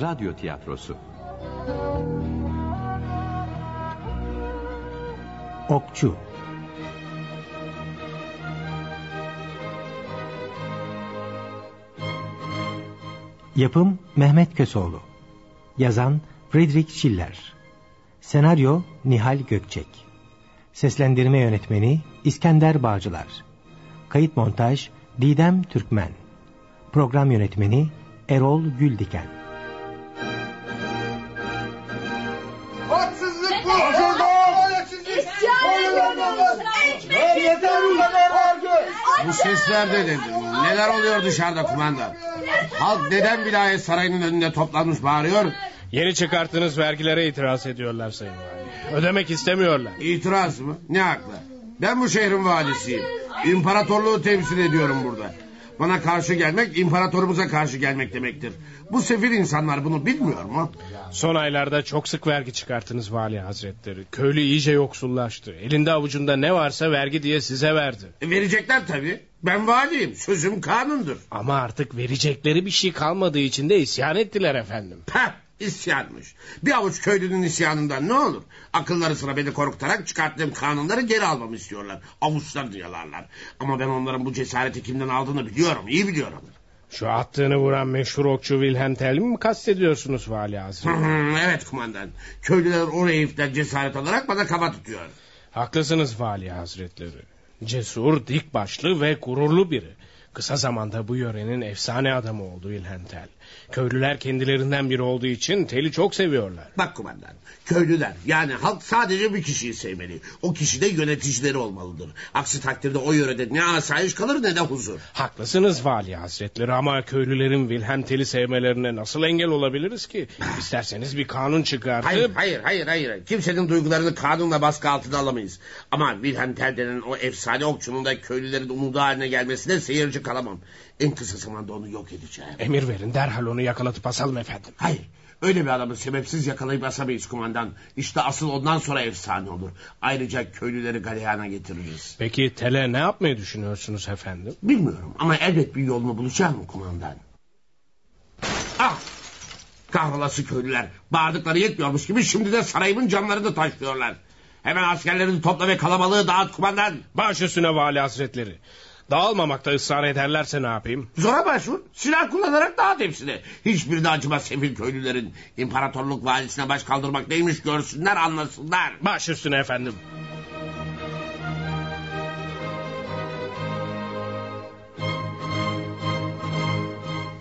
Radyo Tiyatrosu. Okçu. Yapım Mehmet Kösoğlu Yazan Friedrich Schiller. Senaryo Nihal Gökçek. Seslendirme Yönetmeni İskender Bağcılar. Kayıt Montaj Didem Türkmen. Program Yönetmeni Erol Güldiken Yeter ulan vergi! Bu sesler de nedir? Neler oluyor dışarıda kumandan? Halk neden vilayet sarayının önünde toplanmış bağırıyor? Yeni çıkarttığınız vergilere itiraz ediyorlar Sayın Vali. Ödemek istemiyorlar. İtiraz mı? Ne hakla? Ben bu şehrin valisiyim. İmparatorluğu temsil ediyorum burada. Bana karşı gelmek imparatorumuza karşı gelmek demektir. Bu sefil insanlar bunu bilmiyor mu? Son aylarda çok sık vergi çıkarttınız Vali Hazretleri. Köylü iyice yoksullaştı. Elinde avucunda ne varsa vergi diye size verdi. E, verecekler tabii. Ben valiyim. Sözüm kanundur. Ama artık verecekleri bir şey kalmadığı için de isyan ettiler efendim. Peh isyanmış. Bir avuç köylünün isyanından ne olur? Akılları sıra beni korkutarak çıkarttığım kanunları geri almamı istiyorlar. Avuçlar diyorlarlar. Ama ben onların bu cesareti kimden aldığını biliyorum. iyi biliyorum. Şu attığını vuran meşhur okçu Wilhelm Tell'i mi kastediyorsunuz Vali hı, evet kumandan. Köylüler o heriften cesaret alarak bana kafa tutuyor. Haklısınız Vali Hazretleri. Cesur, dik başlı ve gururlu biri. Kısa zamanda bu yörenin efsane adamı oldu Wilhelm Tell. Köylüler kendilerinden biri olduğu için Tell'i çok seviyorlar. Bak kumandan, köylüler yani halk sadece bir kişiyi sevmeli. O kişi de yöneticileri olmalıdır. Aksi takdirde o yörede ne asayiş kalır ne de huzur. Haklısınız Vali Hazretleri ama köylülerin Wilhelm Tell'i sevmelerine nasıl engel olabiliriz ki? İsterseniz bir kanun çıkartıp... Hayır, hayır, hayır, hayır. Kimsenin duygularını kanunla baskı altına alamayız. Ama Wilhelm denen o efsane okçunun da köylülerin umudu haline gelmesine seyirci kalamam. En kısa zamanda onu yok edeceğim. Emir verin derhal onu yakalatıp asalım efendim. Hayır. Öyle bir adamı sebepsiz yakalayıp asamayız kumandan. İşte asıl ondan sonra efsane olur. Ayrıca köylüleri galeyana getiririz. Peki Tell'e ne yapmayı düşünüyorsunuz efendim? Bilmiyorum ama elbet bir yolunu bulacağım kumandan. Ah! Kahrolası köylüler. Bağırdıkları yetmiyormuş gibi şimdi de sarayımın camlarını taşlıyorlar. Hemen askerlerini topla ve kalabalığı dağıt kumandan. Baş üstüne Vali Hazretleri. Dağılmamakta ısrar ederlerse ne yapayım? Zora başvur. Silah kullanarak dağıt hepsini. Hiçbirine acımaz sefil köylülerin. İmparatorluk valisine baş kaldırmak neymiş görsünler anlasınlar. Baş üstüne efendim.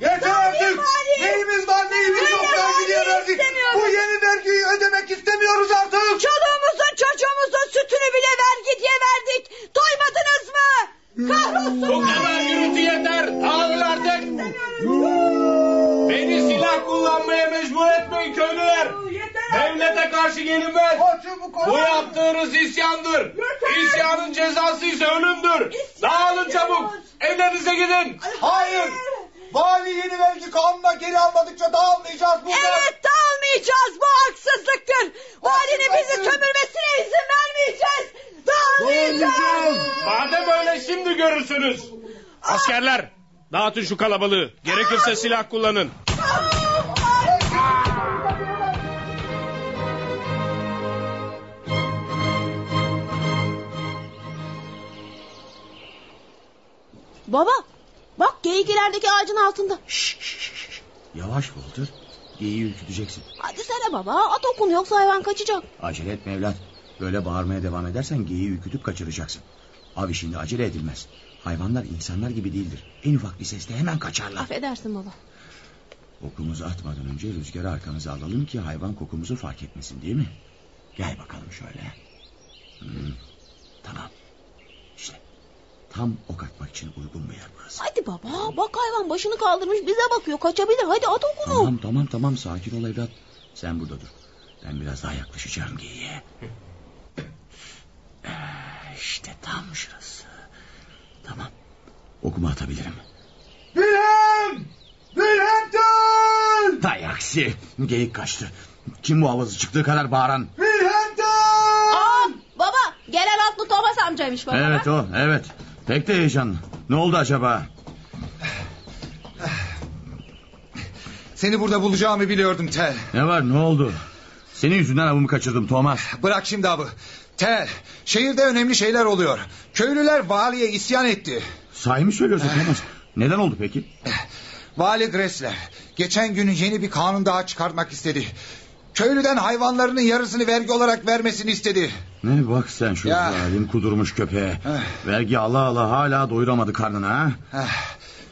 Yeter artık! Neyimiz var neyimiz yok vergi diye verdik. Bu yeni vergiyi ödemek istemiyoruz artık. Çoluğumuzun çocuğumuzun sütünü bile vergi diye verdik. Doymadınız mı? Kahrolsun. Bu kadar gürültü yeter. Dağılın artık. Beni silah kullanmaya mecbur etmeyin köylüler. Devlete karşı gelinmez. Bu yaptığınız isyandır. İsyanın cezası ise ölümdür. Dağılın çabuk. Evlerinize gidin. Hayır! Vali yeni vergi kanununa geri almadıkça dağılmayacağız buradan. Evet dağılmayacağız. Bu haksızlıktır. Valinin bizi sömürmesine izin vermeyeceğiz. Dağılmayacağız. Madem öyle şimdi görürsünüz. Askerler dağıtın şu kalabalığı. Gerekirse silah kullanın. Baba bak geyik ilerideki ağacın altında. Yavaş Walter. İyi ürküteceksin. Hadi sene baba at okun yoksa hayvan kaçacak. Acele etme evlat. Böyle bağırmaya devam edersen geyiği ürkütüp kaçıracaksın. Av işinde acele edilmez. Hayvanlar insanlar gibi değildir. En ufak bir sesle hemen kaçarlar. Affedersin baba. Okumuzu atmadan önce rüzgarı arkamıza alalım ki hayvan kokumuzu fark etmesin değil mi? Gel bakalım şöyle. Hmm, tamam. İşte tam ok atmak için uygun bir yer burası. Hadi baba bak hayvan başını kaldırmış bize bakıyor kaçabilir hadi at okunu. Tamam tamam tamam sakin ol evlat. Sen burada dur. Ben biraz daha yaklaşacağım geyiğe. İşte tam şurası. Tamam. Okumu atabilirim. Wilhelm! Wilhelm Tell! Hay aksi. Geyik kaçtı. Kim bu avazı çıktığı kadar bağıran? Wilhelm Tell! Aa, baba gelen atlı Thomas amcaymış baba. Evet o evet. Pek de heyecanlı. Ne oldu acaba? Seni burada bulacağımı biliyordum Tel. Ne var ne oldu? Senin yüzünden avımı kaçırdım Thomas. Bırak şimdi avı. Tel, şehirde önemli şeyler oluyor. Köylüler valiye isyan etti. Sahi mi söylüyorsun Thomas? Neden oldu peki? Vali Gressler geçen gün yeni bir kanun daha çıkartmak istedi. Köylüden hayvanlarının yarısını vergi olarak vermesini istedi. Ne bak sen şu Ya. zalim kudurmuş köpeğe. Eh. Vergi ala ala hala doyuramadı karnını ha.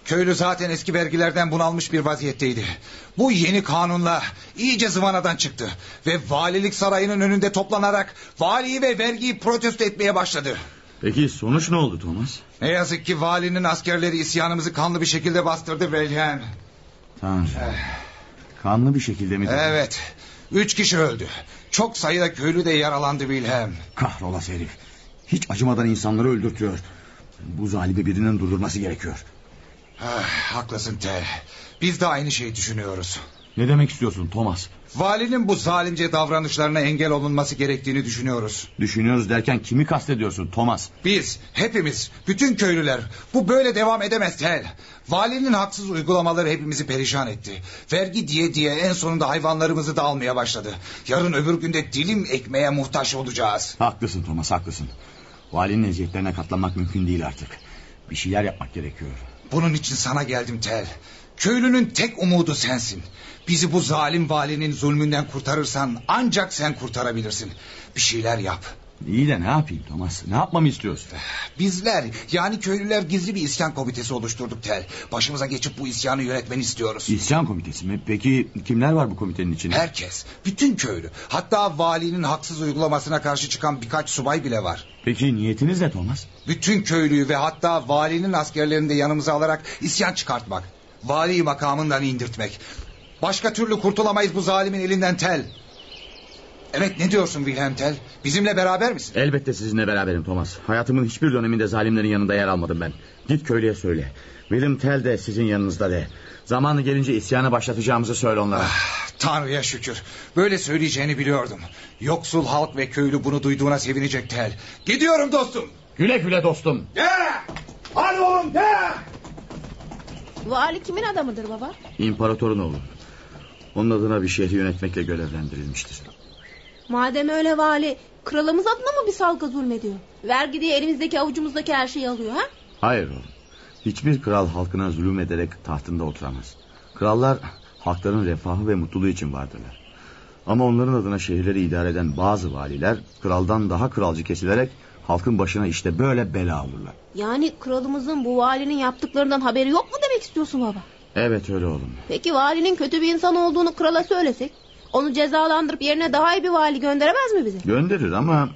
Köylü zaten eski vergilerden bunalmış bir vaziyetteydi. Bu yeni kanunla iyice zıvanadan çıktı. Ve valilik sarayının önünde toplanarak valiyi ve vergiyi protesto etmeye başladı. Peki sonuç ne oldu Thomas? Ne yazık ki valinin askerleri isyanımızı kanlı bir şekilde bastırdı Wilhelm. Tanrım. Kanlı bir şekilde mi? Evet. Üç kişi öldü. Çok sayıda köylü de yaralandı Wilhelm. Kahrolası herif. Hiç acımadan insanları öldürtüyor. Bu zalimi birinin durdurması gerekiyor. Ah, haklısın Tel. Biz de aynı şeyi düşünüyoruz. Ne demek istiyorsun Thomas? Valinin bu zalimce davranışlarına engel olunması gerektiğini düşünüyoruz. Düşünüyoruz derken kimi kastediyorsun Thomas? Biz, hepimiz, bütün köylüler bu böyle devam edemez Tel. Valinin haksız uygulamaları hepimizi perişan etti. Vergi diye diye en sonunda hayvanlarımızı da almaya başladı. Yarın öbür günde dilim ekmeğe muhtaç olacağız. Haklısın Thomas haklısın. Valinin eziyetlerine katlanmak mümkün değil artık. Bir şeyler yapmak gerekiyor. Bunun için sana geldim Tel. Köylünün tek umudu sensin. Bizi bu zalim valinin zulmünden kurtarırsan ancak sen kurtarabilirsin. Bir şeyler yap. İyi de ne yapayım Thomas? Ne yapmamı istiyorsun? Bizler yani köylüler gizli bir isyan komitesi oluşturduk Tel. Başımıza geçip bu isyanı yönetmeni istiyoruz. İsyan komitesi mi? Peki kimler var bu komitenin içinde? Herkes, bütün köylü. Hatta valinin haksız uygulamasına karşı çıkan birkaç subay bile var. Peki niyetiniz ne Thomas? Bütün köylüyü ve hatta valinin askerlerini de yanımıza alarak isyan çıkartmak. Vali makamından indirtmek. Başka türlü kurtulamayız bu zalimin elinden Tel. Evet ne diyorsun Wilhelm Tel? Bizimle beraber misin? Elbette sizinle beraberim Thomas. Hayatımın hiçbir döneminde zalimlerin yanında yer almadım ben. Git köylüye söyle. William Tell de sizin yanınızda de. Zamanı gelince isyanı başlatacağımızı söyle onlara. Tanrı'ya şükür. Böyle söyleyeceğini biliyordum. Yoksul halk ve köylü bunu duyduğuna sevinecek Tel. Gidiyorum dostum. Güle güle dostum. Gel. Hadi oğlum gel. Vali kimin adamıdır baba? İmparatorun oğlu. Onun adına bir şehri yönetmekle görevlendirilmiştir. Madem öyle vali kralımız adına mı bir salga zulmediyor? Vergi diye elimizdeki avucumuzdaki her şeyi alıyor ha? Hayır oğlum. Hiçbir kral halkına zulüm ederek tahtında oturamaz. Krallar halkların refahı ve mutluluğu için vardırlar. Ama onların adına şehirleri idare eden bazı valiler kraldan daha kralcı kesilerek halkın başına işte böyle bela olurlar. Yani kralımızın bu valinin yaptıklarından haberi yok mu demek istiyorsun baba? Evet öyle oğlum. Peki valinin kötü bir insan olduğunu krala söylesek? Onu cezalandırıp yerine daha iyi bir vali gönderemez mi bize? Gönderir ama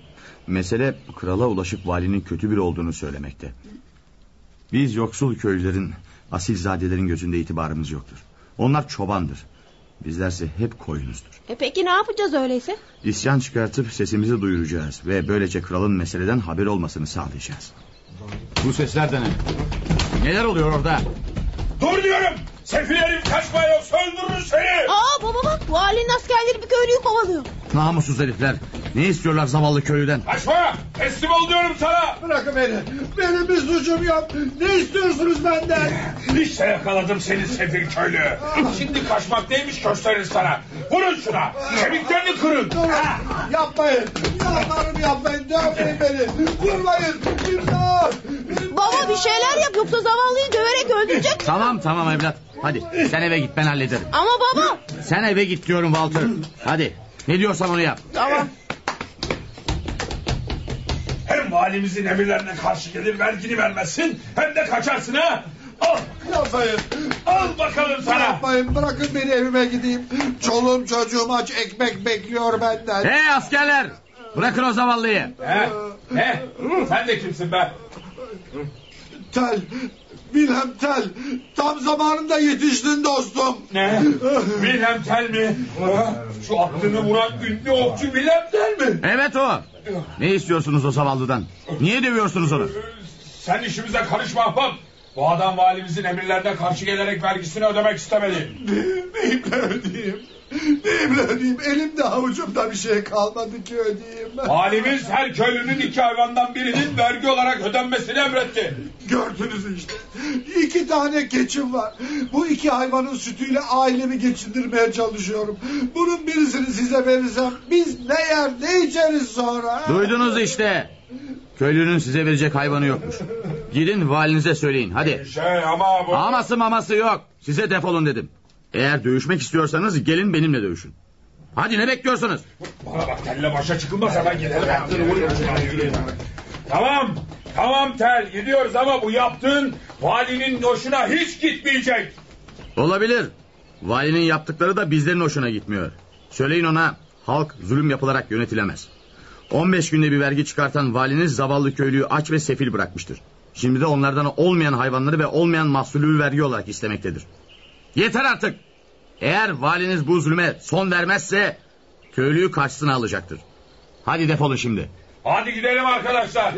mesele krala ulaşıp valinin kötü biri olduğunu söylemekte. Biz yoksul köylülerin, asilzadelerin gözünde itibarımız yoktur. Onlar çobandır. Bizlerse hep koyunuzdur. E peki ne yapacağız öyleyse? İsyan çıkartıp sesimizi duyuracağız ve böylece kralın meseleden haber olmasını sağlayacağız. Bu sesler de ne? Neler oluyor orada? Dur diyorum. Sefil herif kaçma yoksa öldürürüm seni. Aa baba bak valinin askerleri bir köylüyü kovalıyor. Namussuz herifler. Ne istiyorlar zavallı köylüden? Kaçma. Teslim ol diyorum sana. Bırakın beni. Benim bir suçum yok. Ne istiyorsunuz benden? İşte yakaladım seni sefil köylü. Şimdi kaçmak neymiş gösterir sana. Vurun şuna. Kemiklerini kırın. Yapmayın. Yalvarırım yapmayın. Dövmeyin beni. Vurmayın. İmdat. Baba bir şeyler yap yoksa zavallıyı döverek öldürecek. Tamam tamam evlat. Hadi sen eve git ben hallederim. Ama baba. Sen eve git diyorum Walter. Hadi ne diyorsam onu yap. Tamam. Hem valimizin emirlerine karşı gelir vergini vermezsin hem de kaçarsın ha. Al. Yapmayın. Al bakalım sana. Yapmayın. Bırakın beni evime gideyim. Çoluğum çocuğum aç ekmek bekliyor benden. Hey askerler! Bırakın o zavallıyı. He? He? Sen de kimsin be? Tel. Wilhelm Tel. Tam zamanında yetiştin dostum. Ne? Wilhelm Tell mi? Ha? Şu aklını vuran ünlü okçu Wilhelm Tell mi? Evet o. Ne istiyorsunuz o zavallıdan? Niye dövüyorsunuz onu? Sen işimize karışma ahbap. Bu adam valimizin emirlerine karşı gelerek vergisini ödemek istemedi. Neyimle ödeyeyim? Neyimle ödeyeyim? Elimde avucumda bir şey kalmadı ki ödeyeyim. Valimiz her köylünün iki hayvandan birinin vergi olarak ödenmesini emretti. Gördünüz işte. İki iki tane keçim var. Bu iki hayvanın sütüyle ailemi geçindirmeye çalışıyorum. Bunun birisini size verirsem biz ne yer ne içeriz sonra? Duydunuz işte. Köylünün size verecek hayvanı yokmuş. Gidin valinize söyleyin hadi. Şey ama bu... Aması maması yok. Size defolun dedim. Eğer dövüşmek istiyorsanız gelin benimle dövüşün. Hadi ne bekliyorsunuz? Bana bak telle başa çıkılmaz hemen gidelim. Tamam. Tamam tel gidiyoruz ama bu yaptığın valinin hoşuna hiç gitmeyecek. Olabilir. Valinin yaptıkları da bizlerin hoşuna gitmiyor. Söyleyin ona halk zulüm yapılarak yönetilemez. 15 günde bir vergi çıkartan valiniz zavallı köylüyü aç ve sefil bırakmıştır. Şimdi de onlardan olmayan hayvanları ve olmayan mahsulü vergi olarak istemektedir. Yeter artık. Eğer valiniz bu zulüme son vermezse köylüyü karşısına alacaktır. Hadi defolun şimdi. Hadi gidelim arkadaşlar.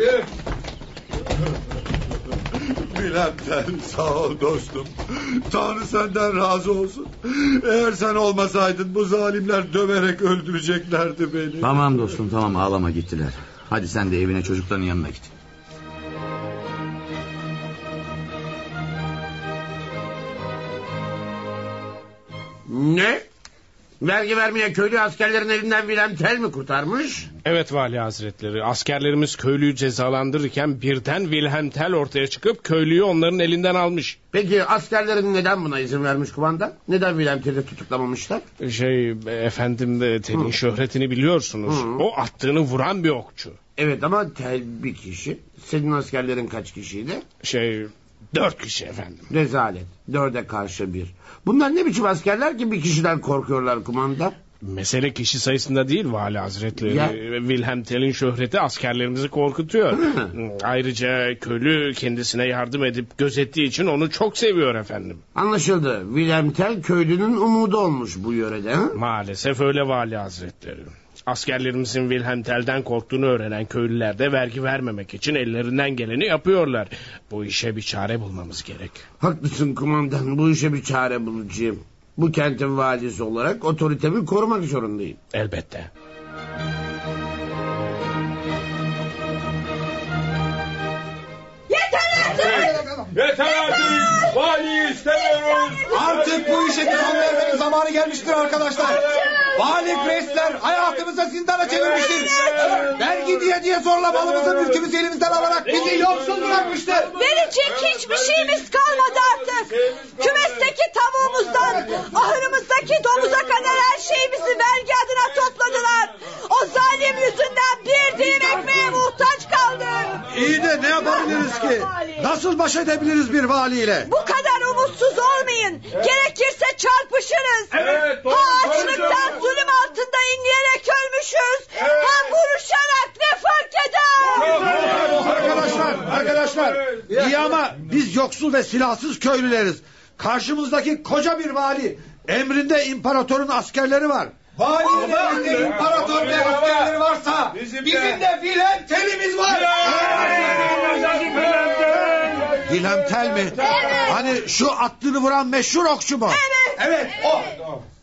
Bülent'ten sağ ol dostum. Tanrı senden razı olsun. Eğer sen olmasaydın bu zalimler döverek öldüreceklerdi beni. Tamam dostum tamam ağlama gittiler. Hadi sen de evine çocukların yanına git. Ne? Vergi vermeyen köylü askerlerin elinden Wilhelm Tell mi kurtarmış? Evet vali hazretleri askerlerimiz köylüyü cezalandırırken birden Wilhelm Tell ortaya çıkıp köylüyü onların elinden almış. Peki askerlerin neden buna izin vermiş kumandan? Neden Wilhelm Tell'i tutuklamamışlar? Şey efendim de Tell'in şöhretini biliyorsunuz. O attığını vuran bir okçu. Evet ama Tell bir kişi. Senin askerlerin kaç kişiydi? Şey dört kişi efendim. Rezalet. Dörde karşı bir. Bunlar ne biçim askerler ki bir kişiden korkuyorlar kumandan? Mesele kişi sayısında değil vali hazretleri. Ya. Wilhelm Tell'in şöhreti askerlerimizi korkutuyor. Ayrıca köylü kendisine yardım edip gözettiği için onu çok seviyor efendim. Anlaşıldı. Wilhelm Tell köylünün umudu olmuş bu yörede. Ha? Maalesef öyle vali hazretleri. Askerlerimizin Wilhelm Tell'den korktuğunu öğrenen köylüler de vergi vermemek için ellerinden geleni yapıyorlar. Bu işe bir çare bulmamız gerek. Haklısın kumandan. Bu işe bir çare bulacağım. Bu kentin valisi olarak otoritemi korumak zorundayım. Elbette. Yeter artık! Yeter artık. Valiyi istemiyoruz. Artık bu işe bir son vermenin zamanı gelmiştir arkadaşlar. Vali Presler hayatımızı zindana çevirmiştir. Vergi diye diye zorla malımızı mülkümüzü elimizden alarak bizi yoksul bırakmıştır. Verecek hiçbir şeyimiz kalmadı artık. Kümesteki tavuğumuzdan, ahırımızdaki domuza kadar her şeyimizi vergi adına topladılar. O zalim yüzünden bir dilim ekmeğe muhtaç kaldık. İyi de ne yapabiliriz ki? Nasıl baş edebiliriz bir valiyle? Bu kadar umutsuz olmayın. Gerekirse çarpışırız. Evet, doğru ha açlıktan söylüyorsun. zulüm altında inleyerek ölmüşüz. Ha vuruşarak ne fark eder? Arkadaşlar, arkadaşlar. İyi ama biz yoksul ve silahsız köylüleriz. Karşımızdaki koca bir vali. Emrinde imparatorun askerleri var. Valinin elinde imparator ve askerleri varsa Bizim de- bizim de Wilhelm Tell'imiz var. Wilhelm Tell mi? Hani şu atlını vuran meşhur okçu mu? Evet o.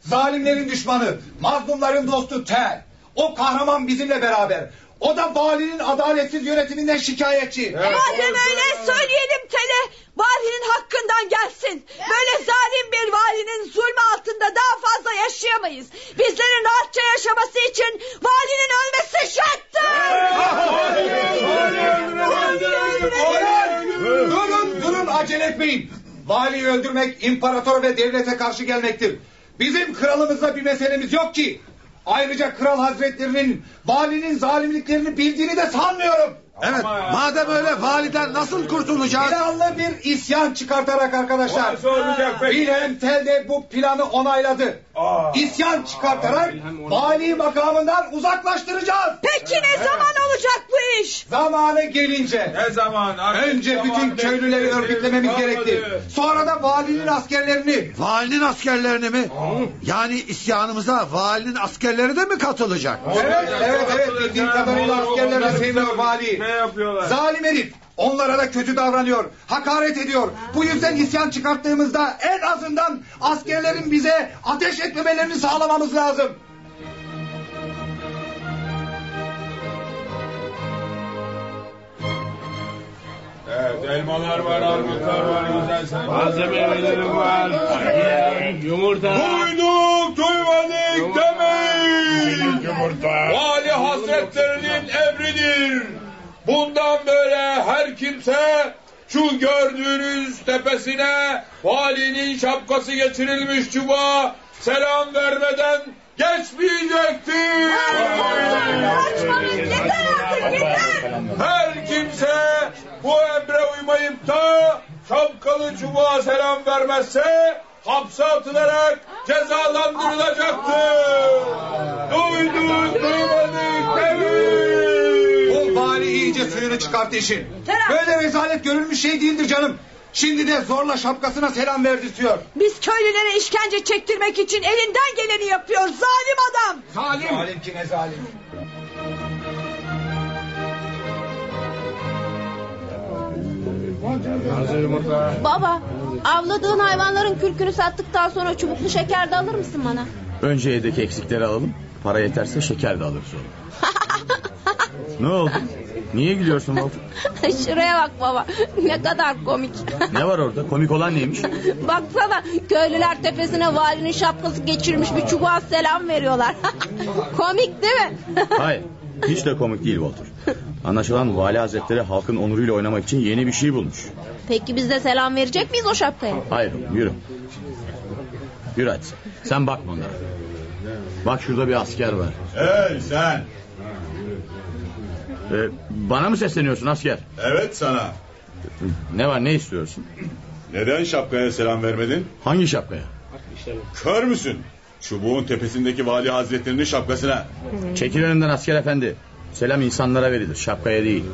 Zalimlerin düşmanı, mazlumların dostu Tel. O kahraman bizimle beraber. O da valinin adaletsiz yönetiminden şikayetçi. Madem öyle söyleyelim Tele. Valinin hakkından gelsin. Böyle zalim bir valinin zulmü altında daha fazla yaşayamayız. Bizlerin rahatça yaşaması için valinin ölmesi şarttır. Durun durun acele etmeyin. Valiyi öldürmek imparator ve devlete karşı gelmektir. Bizim kralımızla bir meselemiz yok ki. Ayrıca kral hazretlerinin valinin zalimliklerini bildiğini de sanmıyorum. Evet, madem öyle validen nasıl kurtulacağız? Planlı bir isyan çıkartarak arkadaşlar. Nasıl olacak peki? Wilhelm Tell de bu planı onayladı. Aa. İsyan çıkartarak vali makamından uzaklaştıracağız. Peki ne zaman olacak bu iş? Zamanı gelince. Ne zaman? Artık Önce zaman bütün köylüleri örgütlememiz gerekti. Sonra da valinin askerlerini. Valinin askerlerini mi? Yani isyanımıza valinin askerleri de mi katılacak? Evet, evet, evet. Bildiğim kadarıyla askerler de sevmiyor vali. Yapıyorlar? Zalim herif. Onlara da kötü davranıyor. Hakaret ediyor. Bu yüzden isyan çıkarttığımızda en azından askerlerin bize ateş etmemelerini sağlamamız lazım. Evet elmalar var, armutlar var, güzel sen. Malzemelerim var. Yumurta. Duyduk duymadık demeyin. Yumurta. Vali hazretlerinin emridir. Bundan böyle her kimse şu gördüğünüz tepesine valinin şapkası geçirilmiş çubuğa selam vermeden geçmeyecektir. Her kimse bu emre uymayıp da şapkalı çubuğa selam vermezse hapse atılarak cezalandırılacaktır. Duyduk duymadık demeyin. Suyunu çıkarttı işin. Böyle rezalet görülmüş şey değildir canım. Şimdi de zorla şapkasına selam verdirtiyor. Biz köylülere işkence çektirmek için elinden geleni yapıyor zalim adam. Zalim. Zalim ki ne zalim. Baba avladığın hayvanların kürkünü sattıktan sonra çubuklu şeker de alır mısın bana? Önce evdeki eksikleri alalım. Para yeterse şeker de alırız onu. ne oldu? Niye gülüyorsun Walter? Şuraya bak baba ne kadar komik. Ne var orada? Komik olan neymiş? Baksana köylüler tepesine valinin şapkası geçirmiş bir çubuğa selam veriyorlar. komik değil mi? Hayır. Hiç de komik değil Walter. Anlaşılan vali hazretleri halkın onuruyla oynamak için yeni bir şey bulmuş. Peki biz de selam verecek miyiz o şapkaya? Hayır yürü. Yürü hadi. Sen bakma onlara. Bak şurada bir asker var. Hey sen. Ee, bana mı sesleniyorsun asker? Evet sana. Ne var ne istiyorsun? Neden şapkaya selam vermedin? Hangi şapkaya? Kör müsün? Çubuğun tepesindeki vali hazretlerinin şapkasına. Çekil önümden asker efendi. Selam insanlara verilir şapkaya değil.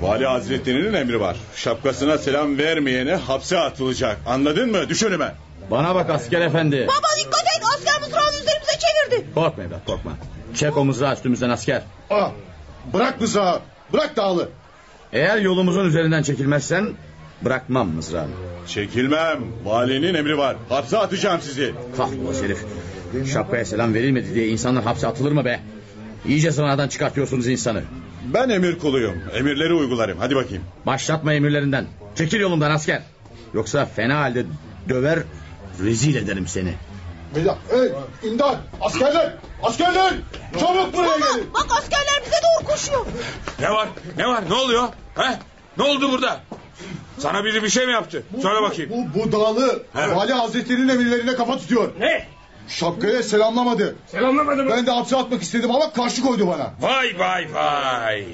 Vali hazretlerinin emri var. Şapkasına selam vermeyene hapse atılacak. Anladın mı? Düş önüme. Bana bak asker efendi. Baba dikkat et asker mızrağını üzerimize çevirdi. Korkma evlat korkma. Çek o mızrağı üstümüzden asker. Ah, bırak mızrağı. Bırak dağlı. Eğer yolumuzun üzerinden çekilmezsen bırakmam mızrağını. Çekilmem. Valinin emri var. Hapse atacağım sizi. Kahrolası herif. Şapkaya selam verilmedi diye insanlar hapse atılır mı be? İyice zıvanadan çıkartıyorsunuz insanı. Ben emir kuluyum. Emirleri uygularım. Hadi bakayım. Başlatma emirlerinden. Çekil yolumdan asker. Yoksa fena halde döver rezil ederim seni. Beyler, hey, imdat! Askerler! Askerler! Çabuk buraya gelin! Bak askerler bize doğru koşuyor. Ne var? Ne var? Ne oluyor? He? Ne oldu burada? Sana biri bir şey mi yaptı? Söyle bakayım. Bu, bu dağlı He. vali hazretlerinin emirlerine kafa tutuyor. Ne? Şapkaya selamlamadı. Selamlamadı mı? Ben de hapse atmak istedim ama karşı koydu bana. Vay vay vay.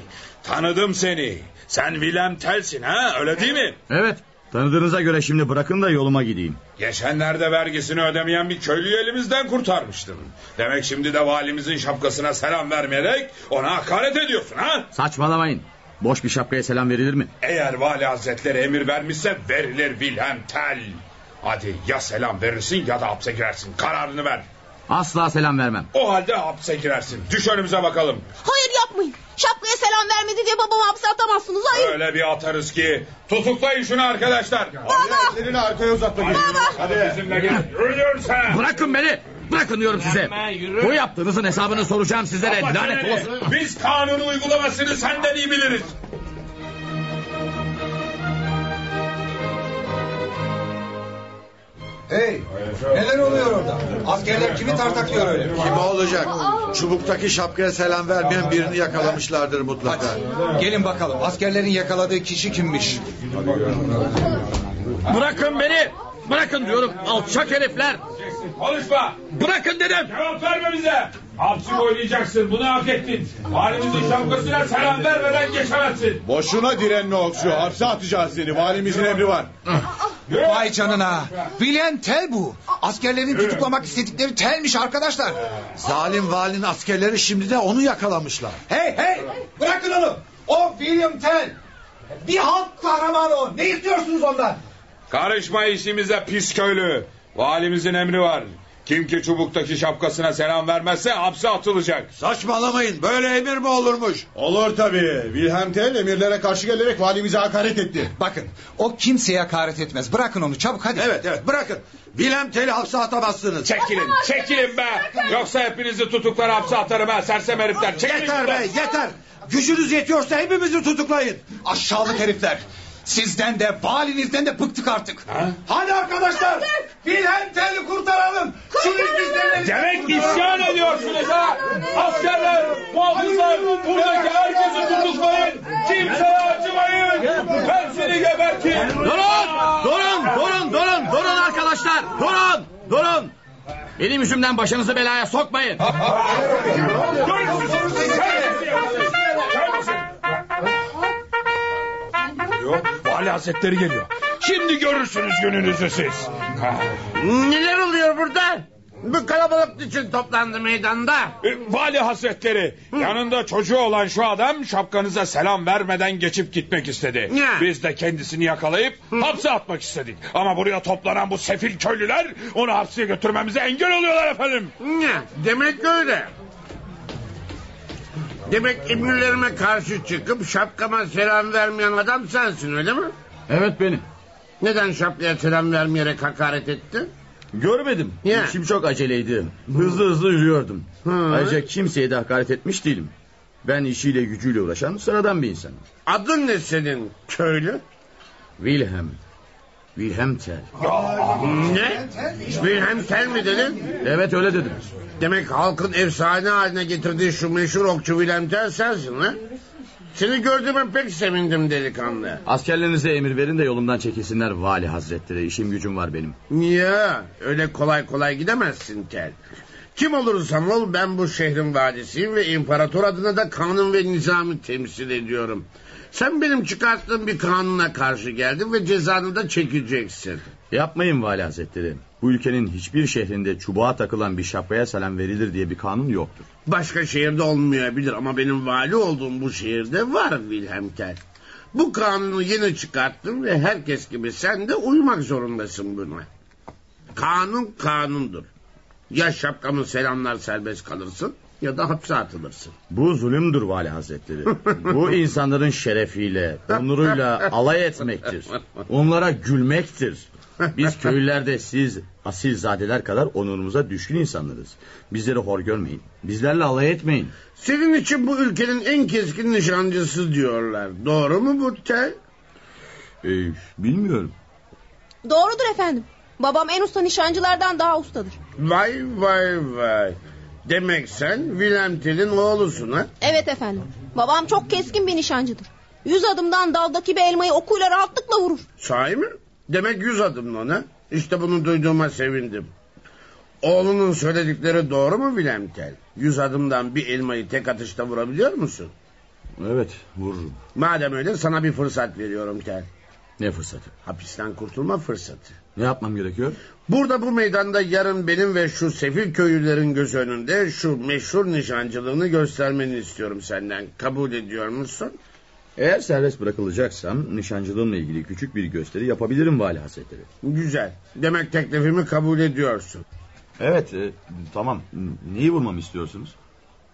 Tanıdım seni. Sen Willem Tell'sin ha öyle değil mi? Evet tanıdığınıza göre şimdi bırakın da yoluma gideyim. Geçenlerde vergisini ödemeyen bir köylüyü elimizden kurtarmıştın. Demek şimdi de valimizin şapkasına selam vermeyerek ona hakaret ediyorsun ha? Saçmalamayın. Boş bir şapkaya selam verilir mi? Eğer vali hazretleri emir vermişse verilir Wilhelm Tell. Hadi ya selam verirsin ya da hapse girersin. Kararını ver. Asla selam vermem. O halde hapse girersin. Düş önümüze bakalım. Hayır yapmayın. Şapkaya selam vermedi diye babamı hapse atamazsınız. Hayır. Öyle bir atarız ki. Tutuklayın şunu arkadaşlar. Ellerini arkaya uzat bakayım. Hadi bizimle gel. Yürüyorsun sen. Bırakın beni. Bırakın diyorum size. Bu yaptığınızın hesabını soracağım sizlere. Lanet olsun. Biz kanunu uygulamasını senden iyi biliriz. Hey neler oluyor orada? Askerler kimi tartaklıyor öyle? Kim olacak? Çubuktaki şapkaya selam vermeyen birini yakalamışlardır mutlaka. Gelin bakalım askerlerin yakaladığı kişi kimmiş? Bırakın beni. Bırakın diyorum alçak herifler. Konuşma. Bırakın dedim. Cevap verme bize. Hapsi oynayacaksın. Bunu hak ettin. Valimizin şapkasına selam vermeden geçemezsin. Boşuna direnme Oksu. Hapse atacağız seni. Valimizin emri var. Vay canına. William Tell bu. Askerlerin tutuklamak istedikleri Tell'miş arkadaşlar. Zalim valinin askerleri şimdi de onu yakalamışlar. Hey hey bırakın onu. O William Tell. Bir halk kahramanı o. Ne istiyorsunuz ondan? Karışma işimize pis köylü. Valimizin emri var. Kim ki çubuktaki şapkasına selam vermezse hapse atılacak. Saçmalamayın. Böyle emir mi olurmuş? Olur tabii. Wilhelm Tell emirlere karşı gelerek valimize hakaret etti. Bakın o kimseye hakaret etmez. Bırakın onu çabuk hadi. Evet evet bırakın. Wilhelm Tell'i hapse atamazsınız. Çekilin, çekilin be. Yoksa hepinizi tutuklar hapse atarım ha sersem herifler. Çekilin Yeter be yeter. Gücünüz yetiyorsa hepimizi tutuklayın. Aşağılık herifler. Sizden de valinizden de bıktık artık. Hadi arkadaşlar. Wilhelm Tell'i kurtaralım. Şu ikizlerini... Demek isyan ediyorsunuz ha? Askerler, muhafızlar, buradaki herkesi tutuklayın. Kimseye acımayın. Hepsini gebertin. Durun! Durun! Durun! Durun! Durun arkadaşlar! Durun! Durun! Benim yüzümden başınızı belaya sokmayın. Hazretleri geliyor. Şimdi görürsünüz gününüzü siz. Ha. Neler oluyor burada? Bu kalabalık için toplandı meydanda. E, Vali Hazretleri yanında çocuğu olan şu adam şapkanıza selam vermeden geçip gitmek istedi. Ne? Biz de kendisini yakalayıp hapse atmak istedik. Ama buraya toplanan bu sefil köylüler onu hapse götürmemize engel oluyorlar efendim. Ne? Demek öyle. Demek emirlerime karşı çıkıp şapkama selam vermeyen adam sensin öyle mi? Evet benim. Neden şapkaya selam vermeyerek hakaret ettin? Görmedim. Ya. İşim çok aceleydi. Hızlı hızlı yürüyordum. Hı. Ayrıca kimseye de hakaret etmiş değilim. Ben işiyle gücüyle uğraşan sıradan bir insanım. Adın ne senin köylü? Wilhelm. Wilhelm Tell. Ne? Wilhelm Tell mi dedin? Evet öyle dedim. Demek halkın efsane haline getirdiği şu meşhur okçu Wilhelm Tell sensin ha? Seni gördüğüme pek sevindim delikanlı. Askerlerinize emir verin de yolumdan çekilsinler vali hazretleri. İşim gücüm var benim. Ya öyle kolay kolay gidemezsin Tel. Kim olursan ol ben bu şehrin vadisiyim ve imparator adına da kanun ve nizamı temsil ediyorum. Sen benim çıkarttığım bir kanuna karşı geldin ve cezanı da çekeceksin. Yapmayın vali hazretleri. Bu ülkenin hiçbir şehrinde çubuğa takılan bir şapkaya selam verilir diye bir kanun yoktur. Başka şehirde olmayabilir ama benim vali olduğum bu şehirde var Wilhelm Tell. Bu kanunu yeni çıkarttım ve herkes gibi sen de uymak zorundasın buna. Kanun kanundur. Ya şapkamı selamlar serbest kalırsın ya da hapse atılırsın. Bu zulümdür vali hazretleri. Bu insanların şerefiyle, onuruyla alay etmektir. Onlara gülmektir. Biz köylülerde siz asilzadeler kadar onurumuza düşkün insanlarız. Bizleri hor görmeyin. Bizlerle alay etmeyin. Senin için bu ülkenin en keskin nişancısı diyorlar. Doğru mu bu tel? Ee, bilmiyorum. Doğrudur efendim. Babam en usta nişancılardan daha ustadır. Vay vay vay. Demek sen Wilhelm Tell'in oğlusun ha? Evet efendim. Babam çok keskin bir nişancıdır. Yüz adımdan daldaki bir elmayı okuyla rahatlıkla vurur. Sahi mi? Demek yüz adımla ha? İşte bunu duyduğuma sevindim. Oğlunun söyledikleri doğru mu Wilhelm Tell? Yüz adımdan bir elmayı tek atışta vurabiliyor musun? Evet vururum. Madem öyle sana bir fırsat veriyorum Tell. Ne fırsatı? Hapisten kurtulma fırsatı. Ne yapmam gerekiyor? Burada bu meydanda yarın benim ve şu sefil köylülerin göz önünde şu meşhur nişancılığını göstermeni istiyorum senden. Kabul ediyor musun? Eğer serbest bırakılacaksam nişancılığımla ilgili küçük bir gösteri yapabilirim vali hazretleri. Güzel. Demek teklifimi kabul ediyorsun. Evet e, tamam. Neyi vurmamı istiyorsunuz?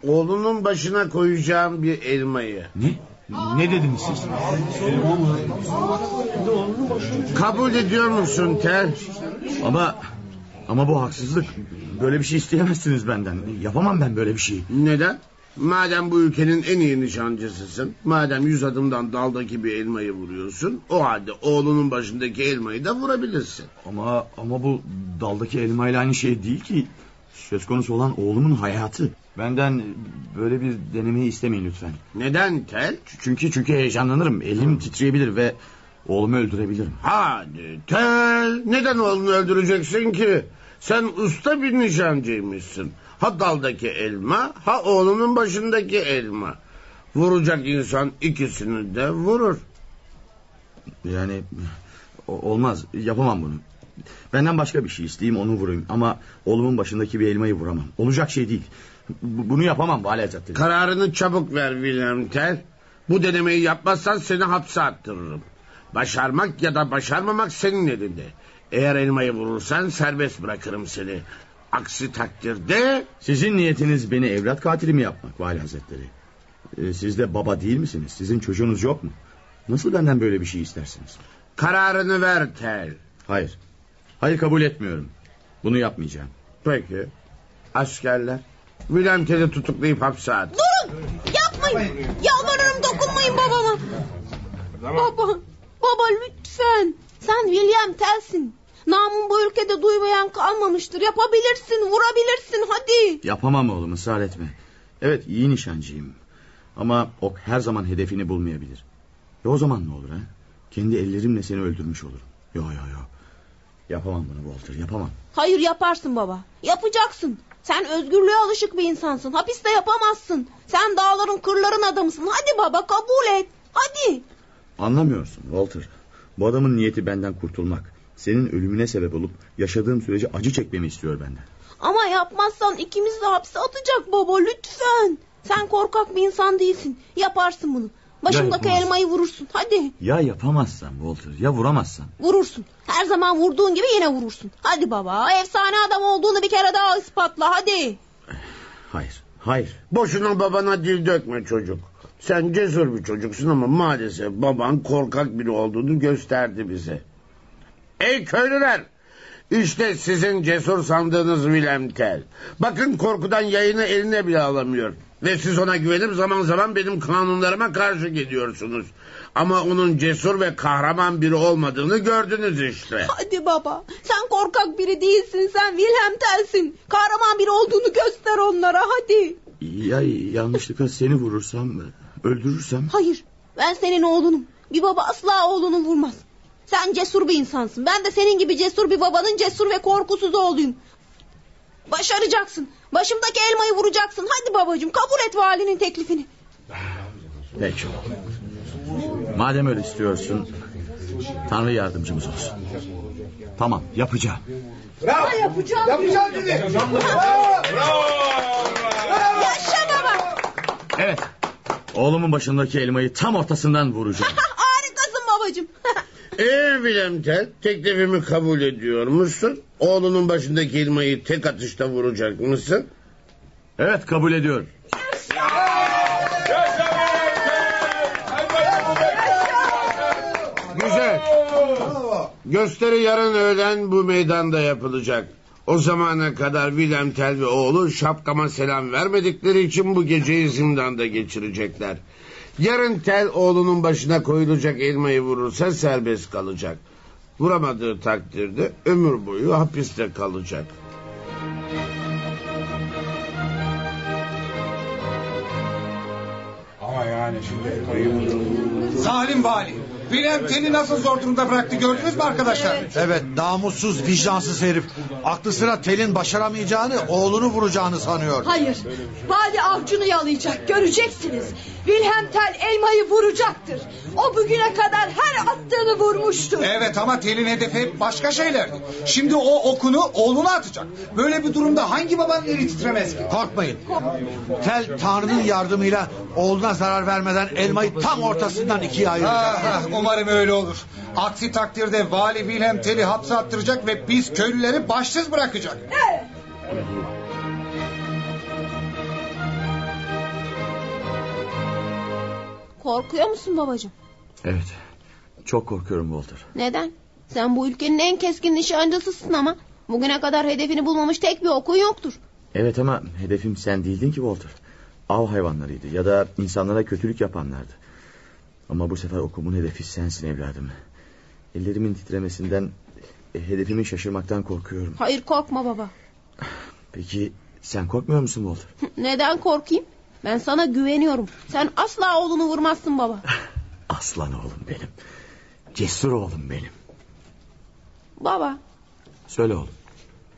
Oğlunun başına koyacağım bir elmayı. Ne? Ne dediniz siz? Kabul ediyor musun Tel? Ama ama bu haksızlık. Böyle bir şey isteyemezsiniz benden. Yapamam ben böyle bir şey. Neden? Madem bu ülkenin en iyi nişancısısın, madem yüz adımdan daldaki bir elmayı vuruyorsun, o halde oğlunun başındaki elmayı da vurabilirsin. Ama ama bu daldaki elmayla aynı şey değil ki. Söz konusu olan oğlumun hayatı. Benden böyle bir denemeyi istemeyin lütfen. Neden Tel? Çünkü çünkü heyecanlanırım. Elim titreyebilir ve oğlumu öldürebilirim. Hadi Tel, neden oğlunu öldüreceksin ki? Sen usta bir nişancıymışsın. Ha daldaki elma, ha oğlunun başındaki elma. Vuracak insan ikisini de vurur. Yani olmaz. Yapamam bunu. Benden başka bir şey isteyeyim onu vurayım. Ama oğlumun başındaki bir elmayı vuramam. Olacak şey değil. Bu- Bunu yapamam Vali Hazretleri. Kararını çabuk ver Wilhelm Tell. Bu denemeyi yapmazsan seni hapse attırırım. Başarmak ya da başarmamak senin elinde. Eğer elmayı vurursan serbest bırakırım seni. Aksi takdirde Sizin niyetiniz beni evlat katili mi yapmak Vali Hazretleri? Ee, siz de baba değil misiniz? Sizin çocuğunuz yok mu? Nasıl benden böyle bir şey istersiniz? kararını ver Tell. Hayır. Hayır kabul etmiyorum. Bunu yapmayacağım. Peki. Askerler. Wilhelm Tell'i tutuklayıp hapse at. Durun! Yapmayın! Yalvarırım dokunmayın babama. Baba, Baba lütfen. Sen William Tell'sin. Namın bu ülkede duymayan kalmamıştır. Yapabilirsin, vurabilirsin hadi. Yapamam oğlum ısrar etme. Evet iyi nişancıyım. Ama ok her zaman hedefini bulmayabilir. Ya o zaman ne olur ha? Kendi ellerimle seni öldürmüş olurum. Yo yo yo. Yapamam bunu Walter yapamam. Hayır yaparsın baba. Yapacaksın. Sen özgürlüğe alışık bir insansın. Hapiste yapamazsın. Sen dağların kırların adamısın. Hadi baba kabul et. Hadi. Anlamıyorsun Walter. Bu adamın niyeti benden kurtulmak. Senin ölümüne sebep olup yaşadığım sürece acı çekmemi istiyor benden. Ama yapmazsan ikimiz de hapse atacak baba lütfen. Sen korkak bir insan değilsin. Yaparsın bunu. Başımdaki yapamaz. elmayı vurursun. Hadi Ya yapamazsan Walter ya vuramazsan. vurursun. Her zaman vurduğun gibi yine vurursun. Hadi baba efsane adam olduğunu bir kere daha ispatla hadi. Hayır hayır. Boşuna babana dil dökme çocuk. Sen cesur bir çocuksun ama maalesef baban korkak biri olduğunu gösterdi bize. Ey köylüler! İşte sizin cesur sandığınız Willem Tell. Bakın korkudan yayını eline bile alamıyor. Ve siz ona güvenip zaman zaman benim kanunlarıma karşı gidiyorsunuz. Ama onun cesur ve kahraman biri olmadığını gördünüz işte. Hadi baba sen korkak biri değilsin sen Wilhelm Tell'sin. Kahraman biri olduğunu göster onlara hadi. Ya yanlışlıkla seni vurursam öldürürsem. Hayır ben senin oğlunum. Bir baba asla oğlunu vurmaz. Sen cesur bir insansın. Ben de senin gibi cesur bir babanın cesur ve korkusuz oğluyum. Başaracaksın. Başımdaki elmayı vuracaksın. Hadi babacığım kabul et valinin teklifini. Peki. Madem öyle istiyorsun Tanrı yardımcımız olsun. Tamam yapacağım. Ha, yapacağım. Yapacağım dedi. Yaşa baba. Evet. Oğlumun başındaki elmayı tam ortasından vuracağım. Harikasın babacığım. Willem Tell teklifimi kabul ediyor musun? Oğlunun başındaki elmayı tek atışta vuracak mısın? Evet kabul ediyorum. Gösteri yarın öğlen bu meydanda yapılacak. O zamana kadar Willem Tell ve oğlu şapkama selam vermedikleri için bu geceyi zindanda geçirecekler. Yarın Tell oğlunun başına koyulacak elmayı vurursa serbest kalacak. Vuramadığı takdirde ömür boyu hapiste kalacak. Ama yani şimdi Zalim vali. Wilhelm Tell'i nasıl zor durumda bıraktı gördünüz mü arkadaşlar? Evet namussuz vicdansız herif. Aklı sıra telin başaramayacağını oğlunu vuracağını sanıyor. Hayır. Vali avcunu yalayacak. Göreceksiniz. Wilhelm Tell elmayı vuracaktır. O bugüne kadar her attığını vurmuştur. Evet ama Tell'in hedefi hep başka şeylerdi. Şimdi o okunu oğluna atacak. Böyle bir durumda hangi babanın eli titremez ki? Korkmayın. Tel Tanrı'nın yardımıyla oğluna zarar vermeden elmayı tam ortasından ikiye ayıracak. Ah, ah, umarım öyle olur. Aksi takdirde vali Wilhelm Tell'i hapse attıracak ve biz köylüleri başsız bırakacak. Korkuyor musun babacığım? Evet. Çok korkuyorum Walter. Neden? Sen bu ülkenin en keskin nişancısısın ama bugüne kadar hedefini bulmamış tek bir okun yoktur. Evet ama hedefim sen değildin ki Walter. Av hayvanlarıydı ya da insanlara kötülük yapanlardı. Ama bu sefer okumun hedefi sensin evladım. Ellerimin titremesinden e, hedefimi şaşırmaktan korkuyorum. Hayır korkma baba. Peki sen korkmuyor musun Walter? Neden korkayım? Ben sana güveniyorum. Sen asla oğlunu vurmazsın baba. Aslan oğlum benim. Cesur oğlum benim. Baba Söyle oğlum.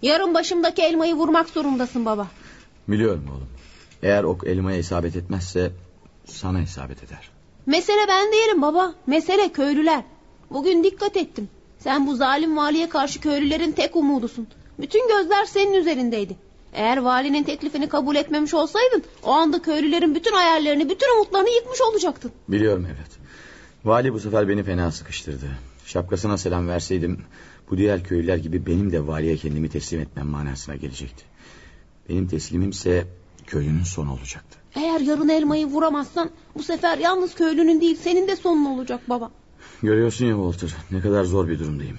yarın başımdaki elmayı vurmak zorundasın baba. Biliyorum oğlum. Eğer ok elmaya isabet etmezse sana isabet eder. Mesele ben değilim baba. Mesele köylüler. Bugün dikkat ettim. Sen bu zalim valiye karşı köylülerin tek umudusun. Bütün gözler senin üzerindeydi. Eğer valinin teklifini kabul etmemiş olsaydın... ...o anda köylülerin bütün hayallerini, bütün umutlarını yıkmış olacaktın. Biliyorum evet. Vali bu sefer beni fena sıkıştırdı. Şapkasına selam verseydim... ...bu diğer köylüler gibi benim de valiye kendimi teslim etmem manasına gelecekti. Benim teslimimse köylünün sonu olacaktı. Eğer yarın elmayı vuramazsan... ...bu sefer yalnız köylünün değil senin de sonun olacak baba. Görüyorsun ya Walter ne kadar zor bir durumdayım.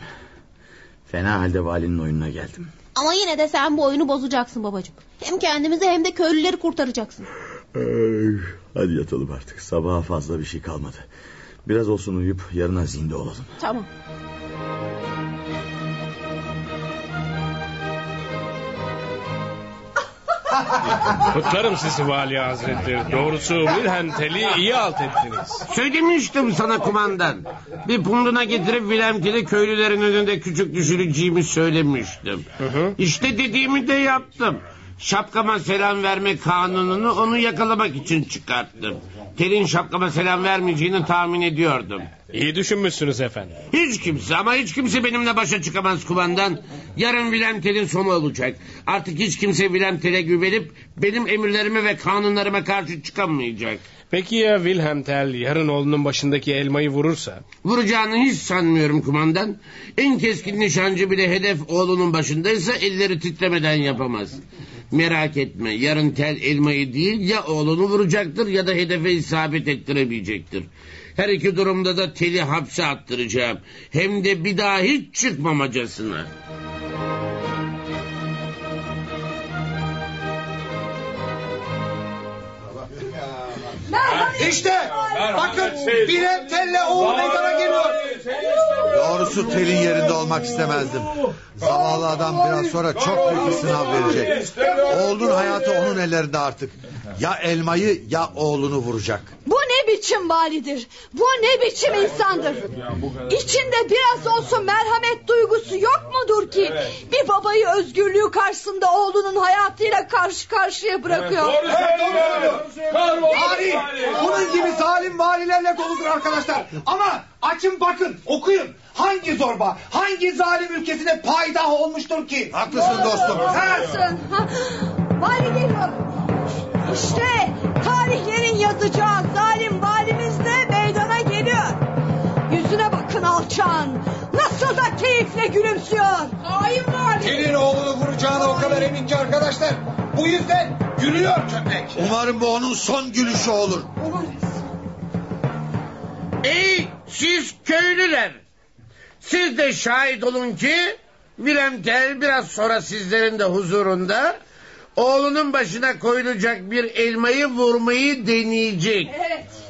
Fena halde valinin oyununa geldim. Ama yine de sen bu oyunu bozacaksın babacığım. Hem kendimizi hem de köylüleri kurtaracaksın. Hadi yatalım artık. Sabaha fazla bir şey kalmadı. Biraz olsun uyuyup yarına zinde olalım. Tamam. Kutlarım sizi Vali Hazretleri. Doğrusu Wilhelm Tell'i iyi alt ettiniz. Söylemiştim sana kumandan. Bir punduna getirip Wilhelm'li köylülerin önünde küçük düşüreceğimi söylemiştim. İşte dediğimi de yaptım. Şapkama selam verme kanununu onu yakalamak için çıkarttım. Telin şapkama selam vermeyeceğini tahmin ediyordum. İyi düşünmüşsünüz efendim. Hiç kimse ama hiç kimse benimle başa çıkamaz kumandan. Yarın Wilhelm Tell'in sonu olacak. Artık hiç kimse Wilhelm Tell'e güvenip benim emirlerime ve kanunlarıma karşı çıkamayacak. Peki ya Wilhelm Tell yarın oğlunun başındaki elmayı vurursa? Vuracağını hiç sanmıyorum kumandan. En keskin nişancı bile hedef oğlunun başındaysa elleri titremeden yapamaz. Merak etme yarın tel elmayı değil ya oğlunu vuracaktır ya da hedefe isabet ettiremeyecektir. Her iki durumda da teli hapse attıracağım. Hem de bir daha hiç çıkmamacasına. İşte bakın Bilem Telle oğul meydana geliyor. Doğrusu telin yerinde olmak istemezdim. Zavallı adam biraz sonra çok büyük bir sınav verecek. Oğlunun hayatı onun ellerinde artık. Ya elmayı ya oğlunu vuracak. Bu ne biçim validir? Bu ne biçim insandır? İçinde biraz olsun merhamet ki? Bir babayı özgürlüğü karşısında oğlunun hayatıyla karşı karşıya bırakıyor. Tarih bunun gibi zalim valilerle doludur arkadaşlar. Ama açın bakın okuyun. Hangi zorba, hangi zalim ülkesine paydah olmuştur ki? Haklısın dostum. Haklısın. Ha, Vali geliyor. İşte tarihlerin yazacağı zalim valimiz de meydana geliyor. Yüzüne bakın alçağın. Da keyifle gülümsüyor. Hain vali. Telin oğlunu vuracağına o kadar emin ki arkadaşlar. Bu yüzden gülüyor köpek. Umarım bu onun son gülüşü olur. Ey siz köylüler! Siz de şahit olun ki Wilhelm Tell biraz sonra sizlerin de huzurunda oğlunun başına koyulacak bir elmayı vurmayı deneyecek. Evet.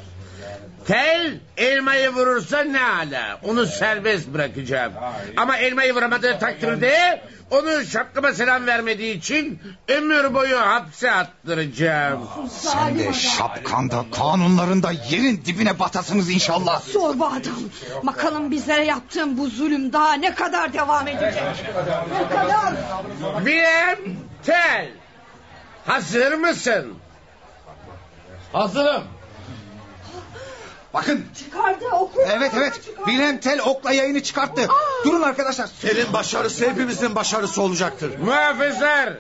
Tel elmayı vurursa ne ala onu serbest bırakacağım. Ama elmayı vuramadığı takdirde onu şapkama selam vermediği için ömür boyu hapse attıracağım. Sen de şapkanda kanunlarında yerin dibine batasınız inşallah. Zorba adam. Bakalım bizlere yaptığın bu zulüm daha ne kadar devam edecek. Ne kadar? Wilhelm Tell hazır mısın? Hazırım. Bakın Çıkardı oku. evet evet Wilhelm Tell okla yayını çıkarttı. Durun arkadaşlar. Telin başarısı hepimizin başarısı olacaktır. Muhafızlar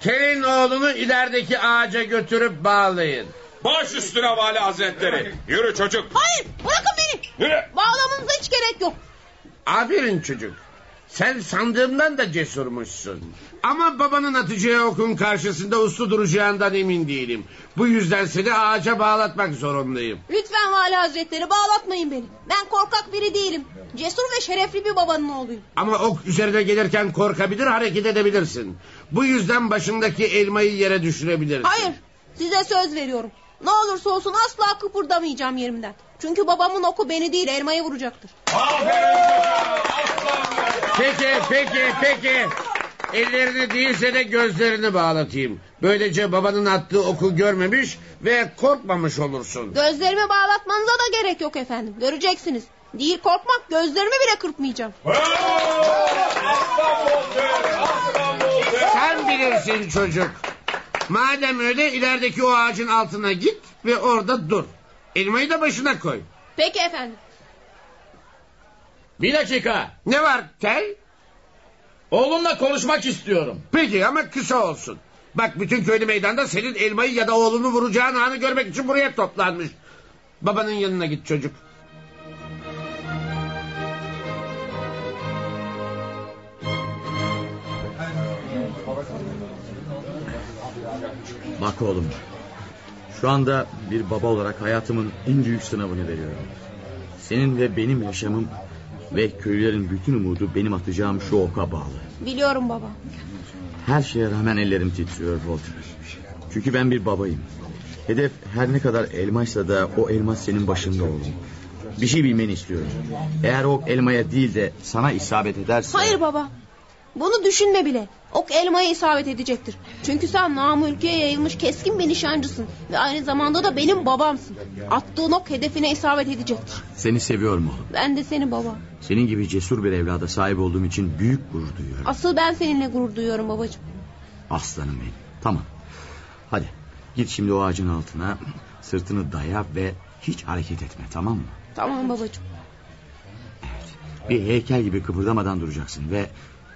Tell'in oğlunu ilerideki ağaca götürüp bağlayın. Baş üstüne vali hazretleri. Yürü çocuk. Hayır bırakın beni. Yürü. Bağlamanıza hiç gerek yok. Aferin çocuk. Sen sandığımdan da cesurmuşsun. Ama babanın atacağı okun karşısında uslu duracağından emin değilim. Bu yüzden seni ağaca bağlatmak zorundayım. Lütfen vali hazretleri bağlatmayın beni. Ben korkak biri değilim. Cesur ve şerefli bir babanın oğluyum. Ama ok üzerine gelirken korkabilir hareket edebilirsin. Bu yüzden başındaki elmayı yere düşürebilirsin. Hayır size söz veriyorum. Ne olursa olsun asla kıpırdamayacağım yerimden. Çünkü babamın oku beni değil elmayı vuracaktır. Peki peki peki. Ellerini değilse de gözlerini bağlatayım. Böylece babanın attığı oku görmemiş ve korkmamış olursun. Gözlerimi bağlatmanıza da gerek yok efendim. Göreceksiniz. Değil korkmak gözlerimi bile kırpmayacağım. Sen bilirsin çocuk. Madem öyle ilerideki o ağacın altına git ve orada dur. Elmayı da başına koy. Peki efendim. Bir dakika. Ne var tel? Oğlumla konuşmak istiyorum. Peki ama kısa olsun. Bak bütün köylü meydanda senin elmayı ya da oğlunu vuracağın anı görmek için buraya toplanmış. Babanın yanına git çocuk. Bak oğlum. Şu anda bir baba olarak hayatımın en büyük sınavını veriyorum. Senin ve benim yaşamım ve köylülerin bütün umudu benim atacağım şu oka bağlı. Biliyorum baba. Her şeye rağmen ellerim titriyor Walter. Çünkü ben bir babayım. Hedef her ne kadar elmaysa da o elma senin başında oğlum. Bir şey bilmeni istiyorum. Eğer ok elmaya değil de sana isabet ederse... Hayır baba. Bunu düşünme bile. Ok elmaya isabet edecektir. Çünkü sen namı ülkeye yayılmış keskin bir nişancısın. Ve aynı zamanda da benim babamsın. Attığın ok hedefine isabet edecektir. Seni seviyorum oğlum. Ben de seni baba. Senin gibi cesur bir evlada sahip olduğum için büyük gurur duyuyorum. Asıl ben seninle gurur duyuyorum babacığım. Aslanım benim. Tamam. Hadi git şimdi o ağacın altına sırtını daya ve hiç hareket etme tamam mı? Tamam babacığım. Bir heykel gibi kıpırdamadan duracaksın ve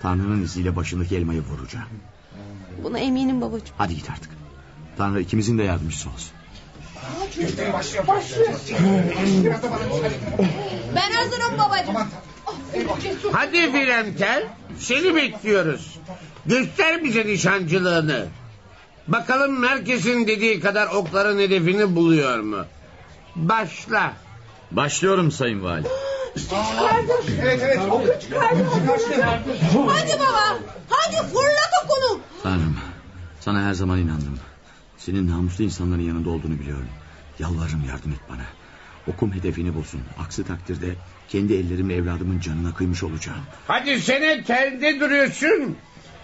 Tanrı'nın izniyle başındaki elmayı vuracağım. Buna eminim babacığım. Hadi git artık. Tanrı ikimizin de yardımcısı olsun. Ben hazırım babacığım. Hadi Filemtel seni bekliyoruz. Göster bize nişancılığını. Bakalım herkesin dediği kadar okların hedefini buluyor mu? Başla. Başlıyorum Sayın Vali. Hadi baba. Hadi fırlat okunu. Tanrım sana her zaman inandım. Senin namuslu insanların yanında olduğunu biliyorum. Yalvarırım yardım et bana. Okum hedefini bulsun. Aksi takdirde kendi ellerimle evladımın canına kıymış olacağım. Hadi sene telde duruyorsun.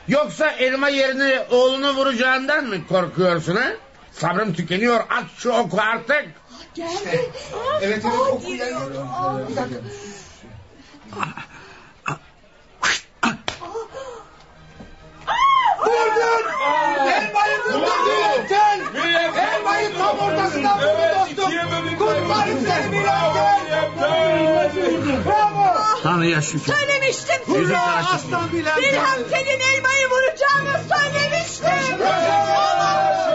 Yoksa elma yerine oğlunu vuracağından mı korkuyorsun ha? Sabrım tükeniyor at şu oku artık. Geldi. Evet evet oku Elmayı vurdun Tel. Elmayı tam ortasından vurdun dostum. Kurtarın seni Bilal Bravo. Tanrı'ya şükür. Söylemiştim size. karaçasın. Aslan Bilal Bilham senin elmayı vuracağını söylemiştim. Babacığım.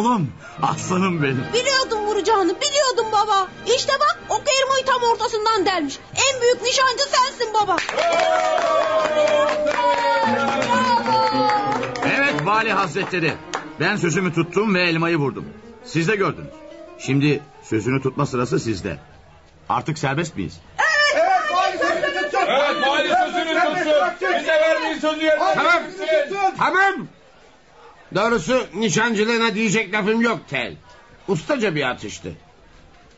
Oğlum aslanım benim. Biliyordum vuracağını. Biliyordum baba. İşte bak ok elmayı tam ortasından delmiş. En büyük nişancı sensin baba. Evet vali hazretleri. Ben sözümü tuttum ve elmayı vurdum. Siz de gördünüz. Şimdi sözünü tutma sırası sizde. Artık serbest miyiz? Evet vali sözünü tutsun. Bize verdiği sözü yerine Tamam. Tamam. Doğrusu nişancılığına diyecek lafım yok Tel. Ustaca bir atıştı.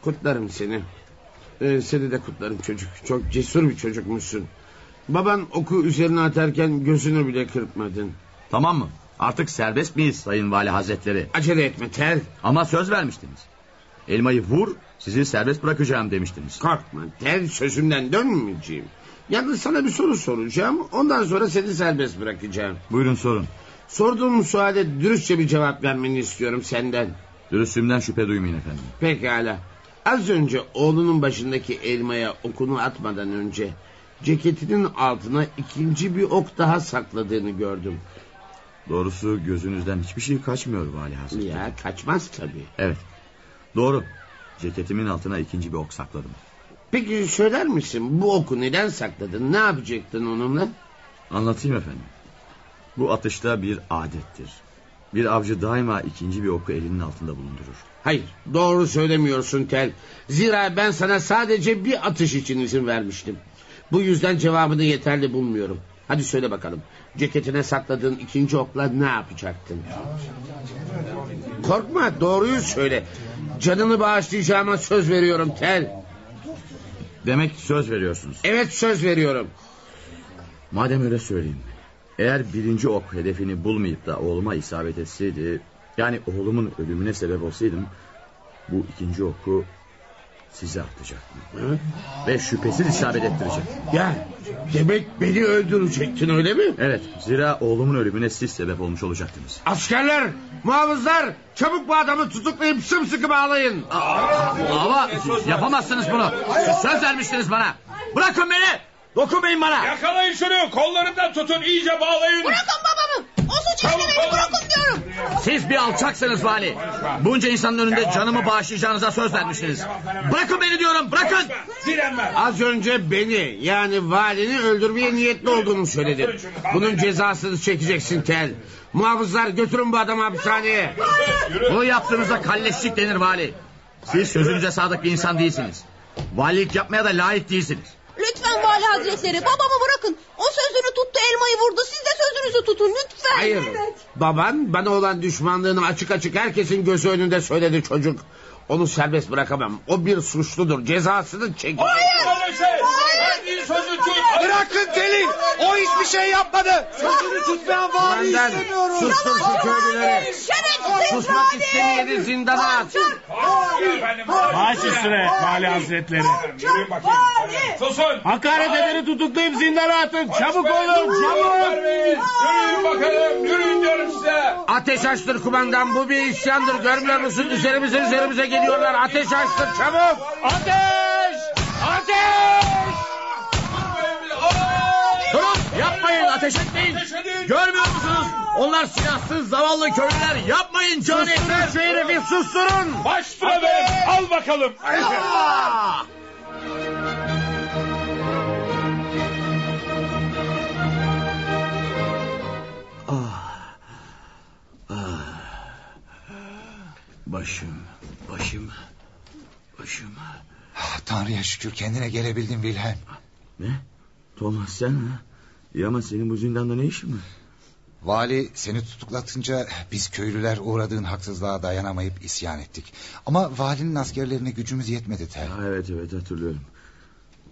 Kutlarım seni. Ee, seni de kutlarım çocuk. Çok cesur bir çocukmuşsun. Baban oku üzerine atarken gözünü bile kırpmadın. Tamam mı? Artık serbest miyiz sayın vali hazretleri? Acele etme Tel. Ama söz vermiştiniz. Elmayı vur sizi serbest bırakacağım demiştiniz. Korkma Tel sözümden dönmeyeceğim. Yalnız sana bir soru soracağım. Ondan sonra seni serbest bırakacağım. Buyurun sorun. Sorduğum suale dürüstçe bir cevap vermeni istiyorum senden. Dürüstlüğümden şüphe duymayın efendim. Pekala. Az önce oğlunun başındaki elmaya okunu atmadan önce ceketinin altına ikinci bir ok daha sakladığını gördüm. Doğrusu gözünüzden hiçbir şey kaçmıyor vali hazretleri. Ya kaçmaz tabii. Evet. Doğru. Ceketimin altına ikinci bir ok sakladım. Peki söyler misin bu oku neden sakladın? Ne yapacaktın onunla? Anlatayım efendim. Bu atışta bir adettir. Bir avcı daima ikinci bir oku elinin altında bulundurur. Hayır doğru söylemiyorsun Tel. Zira ben sana sadece bir atış için izin vermiştim. Bu yüzden cevabını yeterli bulmuyorum. Hadi söyle bakalım. Ceketine sakladığın ikinci okla ne yapacaktın? Korkma doğruyu söyle. Canını bağışlayacağıma söz veriyorum Tel. Demek söz veriyorsunuz. Evet söz veriyorum. Madem öyle söyleyeyim. Eğer birinci ok hedefini bulmayıp da oğluma isabet etseydi... ...yani oğlumun ölümüne sebep olsaydım... ...bu ikinci oku size atacaktım. Hı? Ve şüphesiz isabet ettirecek. Ya demek beni öldürecektin öyle mi? Evet zira oğlumun ölümüne siz sebep olmuş olacaktınız. Askerler, muhafızlar çabuk bu adamı tutuklayıp sımsıkı bağlayın. Ama yapamazsınız bunu. Söz vermiştiniz bana. Bırakın beni. Dokunmayın bana. Yakalayın şunu kollarından tutun iyice bağlayın. Bırakın babamı. O suç işlemeni bırakın diyorum. Siz bir alçaksınız vali. Bunca insanın önünde canımı bağışlayacağınıza söz vermiştiniz. Bırakın beni diyorum bırakın. Direnme. Az önce beni yani valini öldürmeye niyetli olduğunu söyledin. Bunun cezasını çekeceksin Tel. Muhafızlar götürün bu adamı hapishaneye. Bu yaptığınızda kalleşlik denir vali. Siz sözünüze sadık bir insan değilsiniz. Valilik yapmaya da layık değilsiniz. Lütfen vali hazretleri babamı bırakın. O sözünü tuttu elmayı vurdu. Siz de sözünüzü tutun lütfen. Hayır. Baban bana olan düşmanlığını açık açık herkesin gözü önünde söyledi çocuk. Onu serbest bırakamam. O bir suçludur. Cezasını çekecek. Öyle şey. Verdiğin sözü tut. Bırakın Teli. O hiçbir şey yapmadı. Sözünü tutmayan vali istemiyorum. sustur şu köylüleri. Şerefsiz Susmak istemeyeni zindana at. Efendim. Baş üstüne Vali Hazretleri. Susun. Hakaret edeni tutuklayıp zindana atın. Çabuk olun çabuk. Yürüyün bakalım. Yürüyün diyorum size. Ateş açtır kumandan. Bu bir isyandır. Görmüyor musun? Üzerimize üzerimize geliyorlar. Ateş açtır çabuk. Ateş! Ateş! Durun yapmayın ateş etmeyin. Görmüyor musunuz? Onlar silahsız zavallı köylüler yapmayın can Susturun şu herifi susturun. Baş üstüne be. Al bakalım. Başım, başım, başım. Ah, Tanrı'ya şükür kendine gelebildin Wilhelm. Ne? Thomas sen ha? İyi ama senin bu zindanda ne işin var? Vali seni tutuklatınca biz köylüler uğradığın haksızlığa dayanamayıp isyan ettik. Ama valinin askerlerine gücümüz yetmedi Tel. Ha, evet evet hatırlıyorum.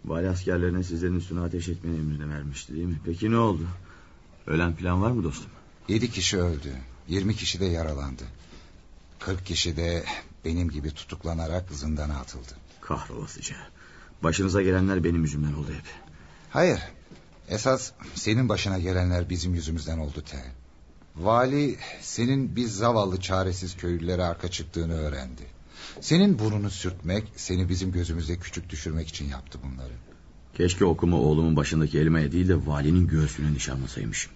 Vali askerlerine sizlerin üstüne ateş etmeyi emrini vermişti değil mi? Peki ne oldu? Ölen plan var mı dostum? Yedi kişi öldü. Yirmi kişi de yaralandı. Kırk kişi de benim gibi tutuklanarak zindana atıldı. Kahrolasıca. Başınıza gelenler benim yüzümden oldu hep. Hayır. Esas senin başına gelenler bizim yüzümüzden oldu Tel. Vali senin biz zavallı çaresiz köylülere arka çıktığını öğrendi. Senin burnunu sürtmek, seni bizim gözümüzde küçük düşürmek için yaptı bunları. Keşke okumu oğlumun başındaki elmaya değil de valinin göğsüne nişanlasaymışım.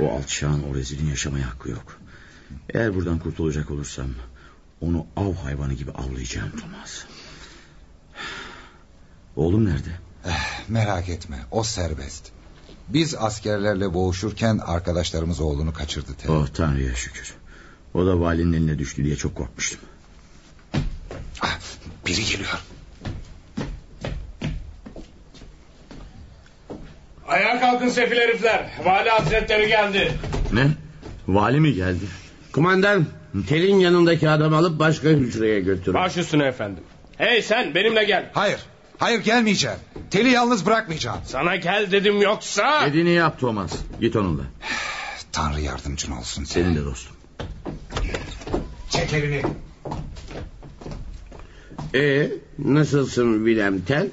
O alçağın o rezilin yaşamaya hakkı yok. Eğer buradan kurtulacak olursam... ...onu av hayvanı gibi avlayacağım Thomas. Oğlum nerede? Eh, merak etme, o serbest. Biz askerlerle boğuşurken arkadaşlarımız oğlunu kaçırdı Tel. Oh Tanrı'ya şükür. O da valinin eline düştü diye çok korkmuştum. Ah, biri geliyor. Ayağa kalkın sefil herifler. Vali Hazretleri geldi. Ne? Vali mi geldi? Kumandan telin yanındaki adamı alıp başka hücreye götürün. Baş üstüne efendim. Hey sen benimle gel. Hayır, hayır gelmeyeceğim. Teli yalnız bırakmayacağım. Sana gel dedim yoksa. Dediğini yap Thomas. Git onunla. Tanrı yardımcın olsun Tel. Senin de dostum. Çek elini. Ee, nasılsın Wilhelm Tell?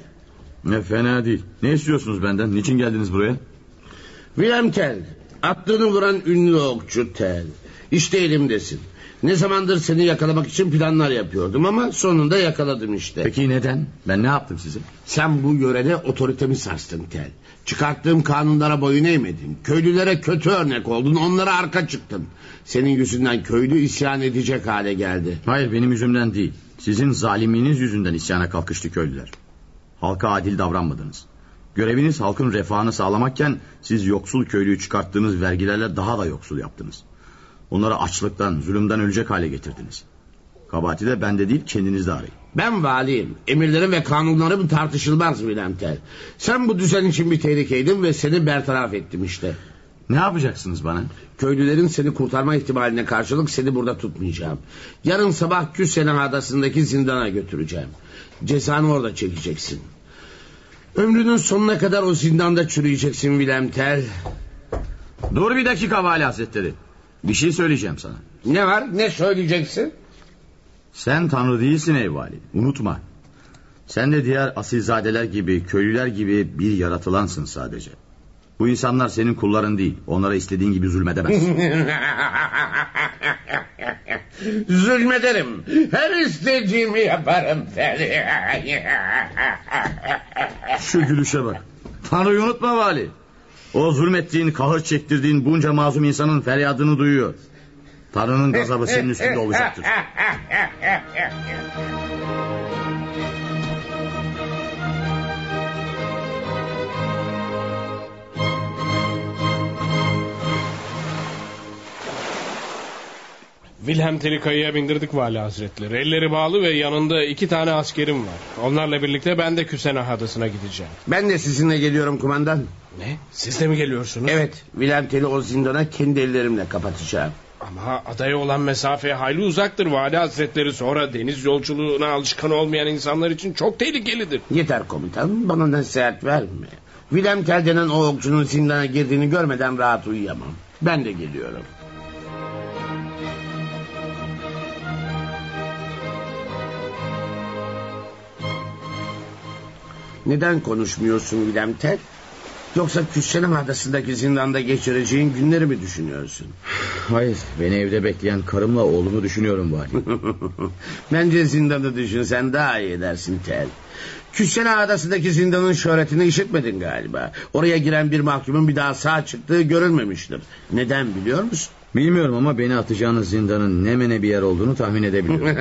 Ne fena değil. Ne istiyorsunuz benden? Niçin geldiniz buraya? Wilhelm Tell, attığını vuran ünlü okçu Tell. İşte elimdesin. Ne zamandır seni yakalamak için planlar yapıyordum ama sonunda yakaladım işte. Peki neden? Ben ne yaptım size? Sen bu yörede otoritemi sarstın Tel. Çıkarttığım kanunlara boyun eğmedin. Köylülere kötü örnek oldun. Onlara arka çıktın. Senin yüzünden köylü isyan edecek hale geldi. Hayır benim yüzümden değil. Sizin zalimliğiniz yüzünden isyana kalkıştı köylüler. Halka adil davranmadınız. Göreviniz halkın refahını sağlamakken siz yoksul köylüyü çıkarttığınız vergilerle daha da yoksul yaptınız. Onları açlıktan, zulümden ölecek hale getirdiniz. Kabahati de bende değil kendinizde arayın. Ben valiyim. Emirlerim ve kanunlarım tartışılmaz Wilhelm Tell. Sen bu düzen için bir tehlikeydin ve seni bertaraf ettim işte. Ne yapacaksınız bana? Köylülerin seni kurtarma ihtimaline karşılık seni burada tutmayacağım. Yarın sabah Küselen adasındaki zindana götüreceğim. Cezanı orada çekeceksin. Ömrünün sonuna kadar o zindanda çürüyeceksin Wilhelm Tell. Dur bir dakika Vali Hazretleri. Bir şey söyleyeceğim sana. Ne var ne söyleyeceksin? Sen tanrı değilsin ey vali. Unutma. Sen de diğer asilzadeler gibi, köylüler gibi bir yaratılansın sadece. Bu insanlar senin kulların değil. Onlara istediğin gibi zulmedemezsin. Zulmederim. Her istediğimi yaparım Tell. Şu gülüşe bak. Tanrı'yı unutma vali. O zulmettiğin, kahır çektirdiğin bunca mazlum insanın feryadını duyuyor. Tanrı'nın gazabı senin üstünde olacaktır. Wilhelm Tell'i kayaya bindirdik Vali Hazretleri. Elleri bağlı ve yanında iki tane askerim var. Onlarla birlikte ben de Küsena Adası'na gideceğim. Ben de sizinle geliyorum kumandan. Ne? Siz de mi geliyorsunuz? Evet, Wilhelm Tell'i o zindana kendi ellerimle kapatacağım. Ama adaya olan mesafe hayli uzaktır vali hazretleri. Sonra deniz yolculuğuna alışkan olmayan insanlar için çok tehlikelidir. Yeter komutan bana nasihat verme. William Tell denen o okçunun zindana girdiğini görmeden rahat uyuyamam. Ben de geliyorum. Neden konuşmuyorsun William Tell? Yoksa Küssenem adasındaki zindanda geçireceğin günleri mi düşünüyorsun? Hayır beni evde bekleyen karımla oğlumu düşünüyorum vali. Bence zindanı düşünsen daha iyi edersin Tel. Küssene adasındaki zindanın şöhretini işitmedin galiba. Oraya giren bir mahkumun bir daha sağ çıktığı görülmemiştir. Neden biliyor musun? Bilmiyorum ama beni atacağınız zindanın ne mene bir yer olduğunu tahmin edebiliyorum.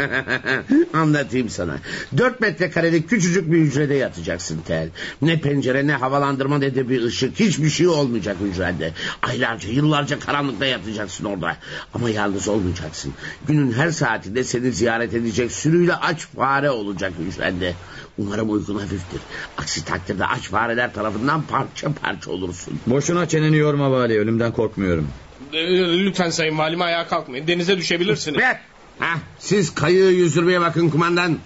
Anlatayım sana. Dört metrekarelik küçücük bir hücrede yatacaksın Tel. Ne pencere ne havalandırma ne de bir ışık. Hiçbir şey olmayacak hücrende. Aylarca yıllarca karanlıkta yatacaksın orada. Ama yalnız olmayacaksın. Günün her saatinde seni ziyaret edecek sürüyle aç fare olacak hücrende. Umarım uykun hafiftir. Aksi takdirde aç fareler tarafından parça parça olursun. Boşuna çeneni yorma vali ölümden korkmuyorum. Ee, Lütfen sayın valim ayağa kalkmayın. Denize düşebilirsiniz. Ver. Hah, siz kayığı yüzdürmeye bakın kumandan.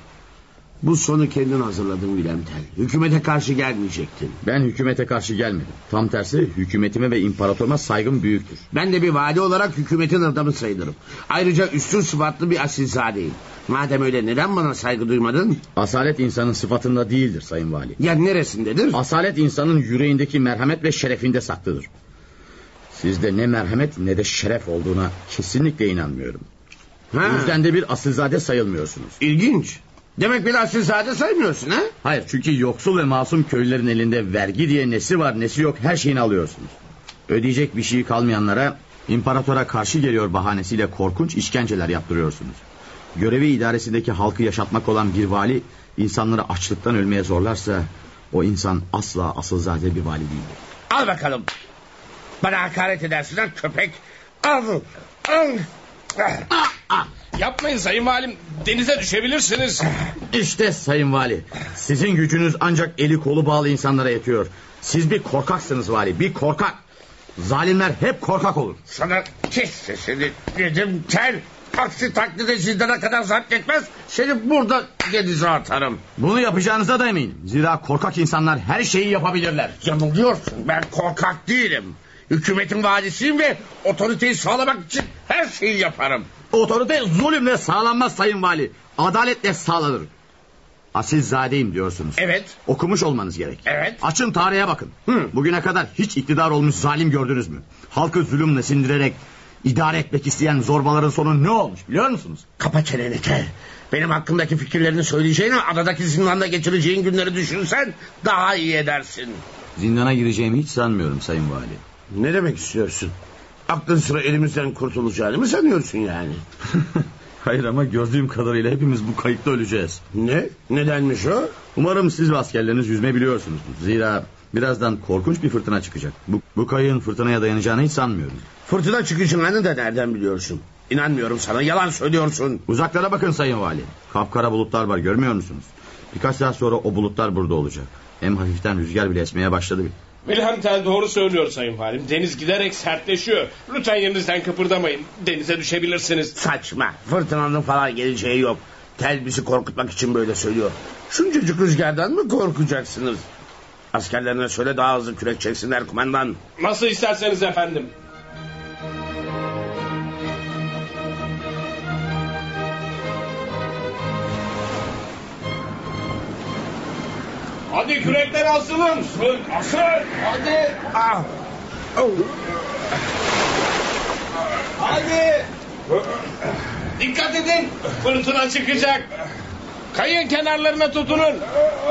Bu sonu kendin hazırladın Wilhelm Tell. Hükümete karşı gelmeyecektin. Ben hükümete karşı gelmedim. Tam tersi hükümetime ve imparatoruma saygım büyüktür. Ben de bir vali olarak hükümetin adamı sayılırım. Ayrıca üstün sıfatlı bir asilzadeyim. Madem öyle neden bana saygı duymadın? Asalet insanın sıfatında değildir sayın vali. Ya neresindedir? Asalet insanın yüreğindeki merhamet ve şerefinde saklıdır. Sizde ne merhamet ne de şeref olduğuna kesinlikle inanmıyorum. Ha. O yüzden de bir asilzade sayılmıyorsunuz. İlginç. Demek bir asilzade saymıyorsun ha? Hayır çünkü yoksul ve masum köylülerin elinde vergi diye nesi var nesi yok her şeyini alıyorsunuz. Ödeyecek bir şey kalmayanlara imparatora karşı geliyor bahanesiyle korkunç işkenceler yaptırıyorsunuz. Görevi idaresindeki halkı yaşatmak olan bir vali insanları açlıktan ölmeye zorlarsa o insan asla asılzade bir vali değildir. Al bakalım. Bana hakaret edersin ha köpek. Al. Al. Ah, ah. Yapmayın sayın valim. Denize düşebilirsiniz. İşte sayın vali. Sizin gücünüz ancak eli kolu bağlı insanlara yetiyor. Siz bir korkaksınız vali. Bir korkak. Zalimler hep korkak olur. Sana kes sesini dedim tel. Aksi takdirde zindana kadar zapt etmez. Seni burada denize atarım. Bunu yapacağınıza da eminim. Zira korkak insanlar her şeyi yapabilirler. Yanılıyorsun. Ben korkak değilim. Hükümetin valisiyim ve otoriteyi sağlamak için her şeyi yaparım. Otorite zulümle sağlanmaz sayın vali. Adaletle sağlanır. Asilzadeyim diyorsunuz. Evet. Okumuş olmanız gerek. Evet. Açın tarihe bakın. Hı. Bugüne kadar hiç iktidar olmuş zalim gördünüz mü? Halkı zulümle sindirerek idare etmek isteyen zorbaların sonu ne olmuş biliyor musunuz? Kapa çeneni tel. Benim hakkındaki fikirlerini söyleyeceğine adadaki zindanda geçireceğin günleri düşünsen daha iyi edersin. Zindana gireceğimi hiç sanmıyorum sayın vali. Ne demek istiyorsun? Aklın sıra elimizden kurtulacağını mı sanıyorsun yani? Hayır ama gördüğüm kadarıyla hepimiz bu kayıkta öleceğiz. Ne? Nedenmiş o? Umarım siz ve askerleriniz yüzme biliyorsunuz. Zira birazdan korkunç bir fırtına çıkacak. Bu, bu kayığın fırtınaya dayanacağını hiç sanmıyorum. Fırtına çıkacağını da nereden biliyorsun? İnanmıyorum sana yalan söylüyorsun. Uzaklara bakın sayın vali. Kapkara bulutlar var görmüyor musunuz? Birkaç saat sonra o bulutlar burada olacak. Hem hafiften rüzgar bile esmeye başladı. Wilhelm Tell doğru söylüyor sayın valim. Deniz giderek sertleşiyor. Lütfen yerinizden kıpırdamayın. Denize düşebilirsiniz. Saçma. Fırtınanın falan geleceği yok. Tel bizi korkutmak için böyle söylüyor. Şuncacık rüzgardan mı korkacaksınız? Askerlerine söyle daha hızlı kürek çeksinler kumandan. Nasıl isterseniz efendim. Hadi kürekler asılın. Asıl. Hadi. Ah. Oh. Hadi. Dikkat edin. Fırtına çıkacak. Kayın kenarlarına tutunun.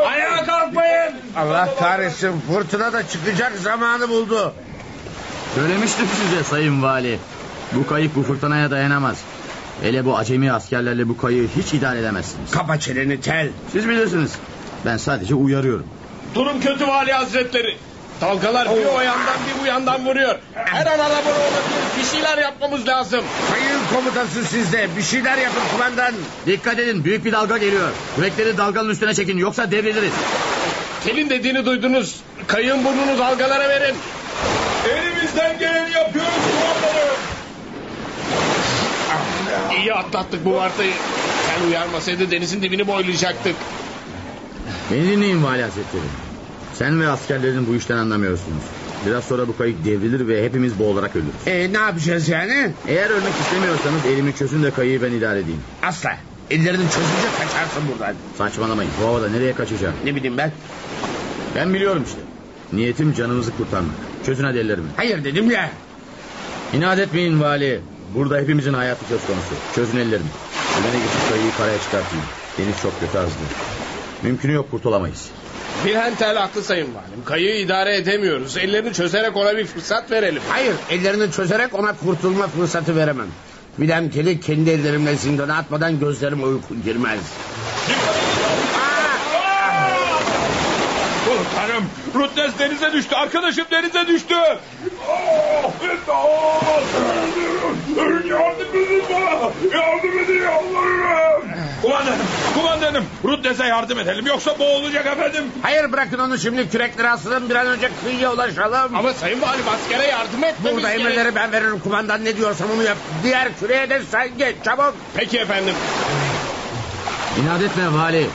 Ayağa kalkmayın. Allah kahretsin fırtına da çıkacak zamanı buldu. Söylemiştim size sayın vali. Bu kayık bu fırtınaya dayanamaz. Hele bu acemi askerlerle bu kayığı hiç idare edemezsiniz. Kapa çeneni tel. Siz bilirsiniz. Ben sadece uyarıyorum. Durum kötü vali hazretleri. Dalgalar bir o yandan bir bu yandan vuruyor. Her an araba olabilir. Bir şeyler yapmamız lazım. Sayın komutası sizde. Bir şeyler yapın kumandan. Dikkat edin büyük bir dalga geliyor. Kürekleri dalganın üstüne çekin yoksa devriliriz. Telin dediğini duydunuz. Kayın burnunu dalgalara verin. Elimizden geleni yapıyoruz kumandanım. İyi atlattık bu vartayı. Sen uyarmasaydı denizin dibini boylayacaktık. Beni dinleyin Vali Hazretleri. Sen ve askerlerin bu işten anlamıyorsunuz. Biraz sonra bu kayık devrilir ve hepimiz boğularak ölürüz. E, ne yapacağız yani? Eğer ölmek istemiyorsanız elimi çözün de kayığı ben idare edeyim. Asla. Ellerini çözünce kaçarsın buradan. Saçmalamayın. Bu havada nereye kaçacağım? Ne bileyim ben. Ben biliyorum işte. Niyetim canınızı kurtarmak. Çözün hadi ellerimi. Hayır dedim ya. İnat etmeyin vali. Burada hepimizin hayatı söz konusu. Çözün ellerimi. Ömene geçip kayıyı karaya çıkartayım. Deniz çok kötü azdı. Mümkünü yok kurtulamayız. Wilhelm haklı sayın valim. Kayığı idare edemiyoruz. Ellerini çözerek ona bir fırsat verelim. Hayır ellerini çözerek ona kurtulma fırsatı veremem. Bilem keli kendi ellerimle zindana atmadan gözlerime uyku girmez. Tanrım Rutles denize düştü. Arkadaşım denize düştü. Oh! Yardım edin bana. Yardım edin yalvarırım. Kumandanım, kumandanım. Rutles'e yardım edelim. Yoksa boğulacak efendim. Hayır bırakın onu şimdi kürekleri asılın bir an önce kıyıya ulaşalım. Ama sayın valim askere yardım etmemiz Burada gerek. emirleri ben veririm kumandan ne diyorsam onu yap. Diğer küreğe de sen geç çabuk. Peki efendim. İnat etme vali.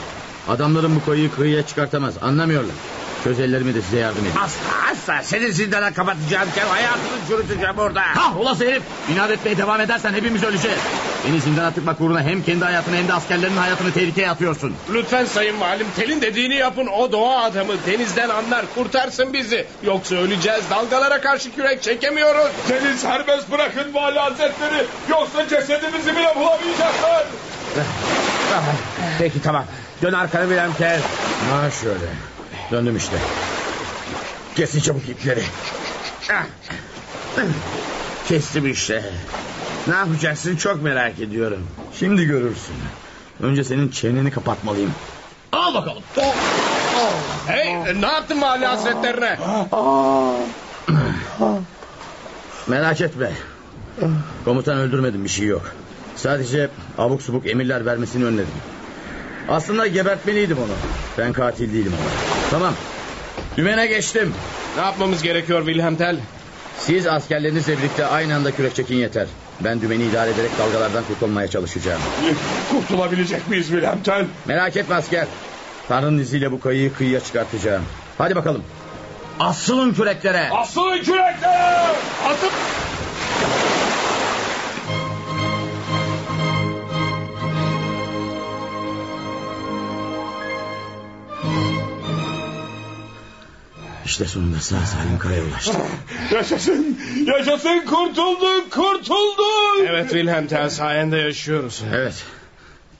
Adamların bu kayıyı kıyıya çıkartamaz. Anlamıyorlar. Çöz ellerimi de size yardım edeyim. Asla asla seni zindana kapatacağımken hayatını çürüteceğim orada. Hah olası herif. İnat etmeye devam edersen hepimiz öleceğiz. Beni zindana tıkmak uğruna hem kendi hayatını hem de askerlerin hayatını tehlikeye atıyorsun. Lütfen sayın valim telin dediğini yapın. O doğa adamı denizden anlar kurtarsın bizi. Yoksa öleceğiz dalgalara karşı kürek çekemiyoruz. Seni serbest bırakın vali hazretleri. Yoksa cesedimizi bile bulamayacaklar. Peki tamam. Dön arkana bilen kel. Ha şöyle. Döndüm işte. Kesin çabuk ipleri. Ah. Kestim işte. Ne yapacaksın çok merak ediyorum. Şimdi görürsün. Önce senin çeneni kapatmalıyım. Al bakalım. Hey ne yaptın vali hazretlerine? Merak etme. Komutan öldürmedim bir şey yok. Sadece abuk subuk emirler vermesini önledim. Aslında gebertmeliydim onu. Ben katil değilim ama. Tamam. Dümene geçtim. Ne yapmamız gerekiyor Wilhelm Tell? Siz askerlerinizle birlikte aynı anda kürek çekin yeter. Ben dümeni idare ederek dalgalardan kurtulmaya çalışacağım. Kurtulabilecek miyiz Wilhelm Tell? Merak etme asker. Tanrı'nın izniyle bu kayıyı kıyıya çıkartacağım. Hadi bakalım. Asılın küreklere. Asılın küreklere! Asıl... İşte sonunda sağ salim karaya ulaştık. Yaşasın, yaşasın kurtulduk, kurtulduk. Evet Wilhelm Tell sayende yaşıyoruz. Evet.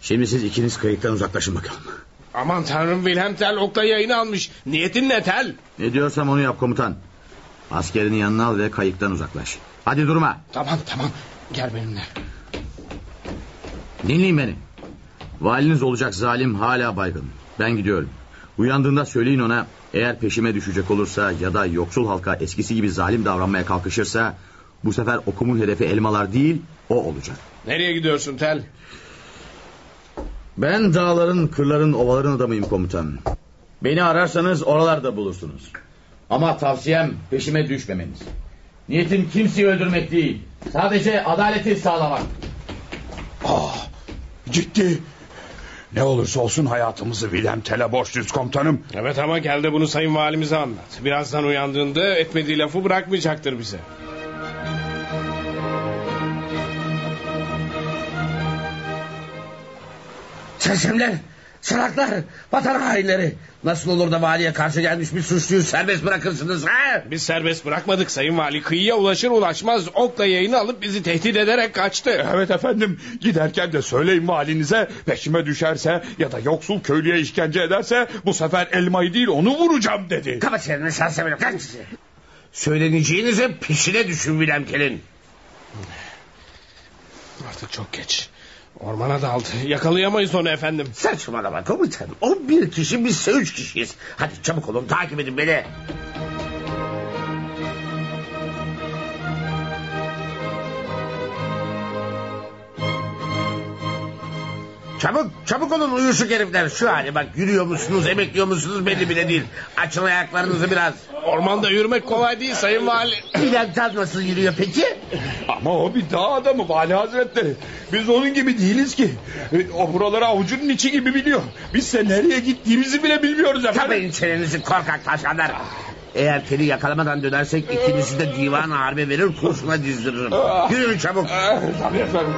Şimdi siz ikiniz kayıktan uzaklaşın bakalım. Aman tanrım Wilhelm Tell okla yayını almış. Niyetin ne Tell? Ne diyorsam onu yap komutan. Askerini yanına al ve kayıktan uzaklaş. Hadi durma. Tamam tamam gel benimle. Dinleyin beni. Valiniz olacak zalim hala baygın. Ben gidiyorum. Uyandığında söyleyin ona eğer peşime düşecek olursa ya da yoksul halka eskisi gibi zalim davranmaya kalkışırsa bu sefer okumun hedefi elmalar değil o olacak. Nereye gidiyorsun Tell? Ben dağların, kırların, ovaların adamıyım komutan. Beni ararsanız oralarda bulursunuz. Ama tavsiyem peşime düşmemeniz. Niyetim kimseyi öldürmek değil. Sadece adaleti sağlamak. Ah, ciddi. Ne olursa olsun hayatımızı Wilhelm Tell'e borçluyuz komutanım. Evet ama gel de bunu sayın valimize anlat. Birazdan uyandığında etmediği lafı bırakmayacaktır bize. Sersemler, salaklar, vatan hainleri. Nasıl olur da valiye karşı gelmiş bir suçluyu serbest bırakırsınız ha? Biz serbest bırakmadık sayın vali. Kıyıya ulaşır ulaşmaz okla yayını alıp bizi tehdit ederek kaçtı. Evet efendim giderken de söyleyin valinize peşime düşerse ya da yoksul köylüye işkence ederse bu sefer elmayı değil onu vuracağım dedi. Kapat çeneni sersemler kaç. Söyleneceğinize peşine düşün Wilhelm Kell'in. Artık çok geç. Ormana daldı. Yakalayamayız onu efendim. Saçmalama komutan. O bir kişi bizse üç kişiyiz. Hadi çabuk olun takip edin beni. Çabuk çabuk olun uyuşuk herifler. Şu hali bak yürüyor musunuz emekliyor musunuz belli bile değil. Açın ayaklarınızı biraz. Ormanda yürümek kolay değil sayın vali. Bilemten nasıl yürüyor peki? Ama o bir dağ adamı Vali Hazretleri. Biz onun gibi değiliz ki. O buraları avucunun içi gibi biliyor. Bizse nereye gittiğimizi bile bilmiyoruz efendim. Kapayın çenenizi korkak taşanlar. Eğer Teli yakalamadan dönersek ikinizi de divan harbe verir kurşuna dizdiririm. Yürüyün çabuk. Ah, Tabii efendim.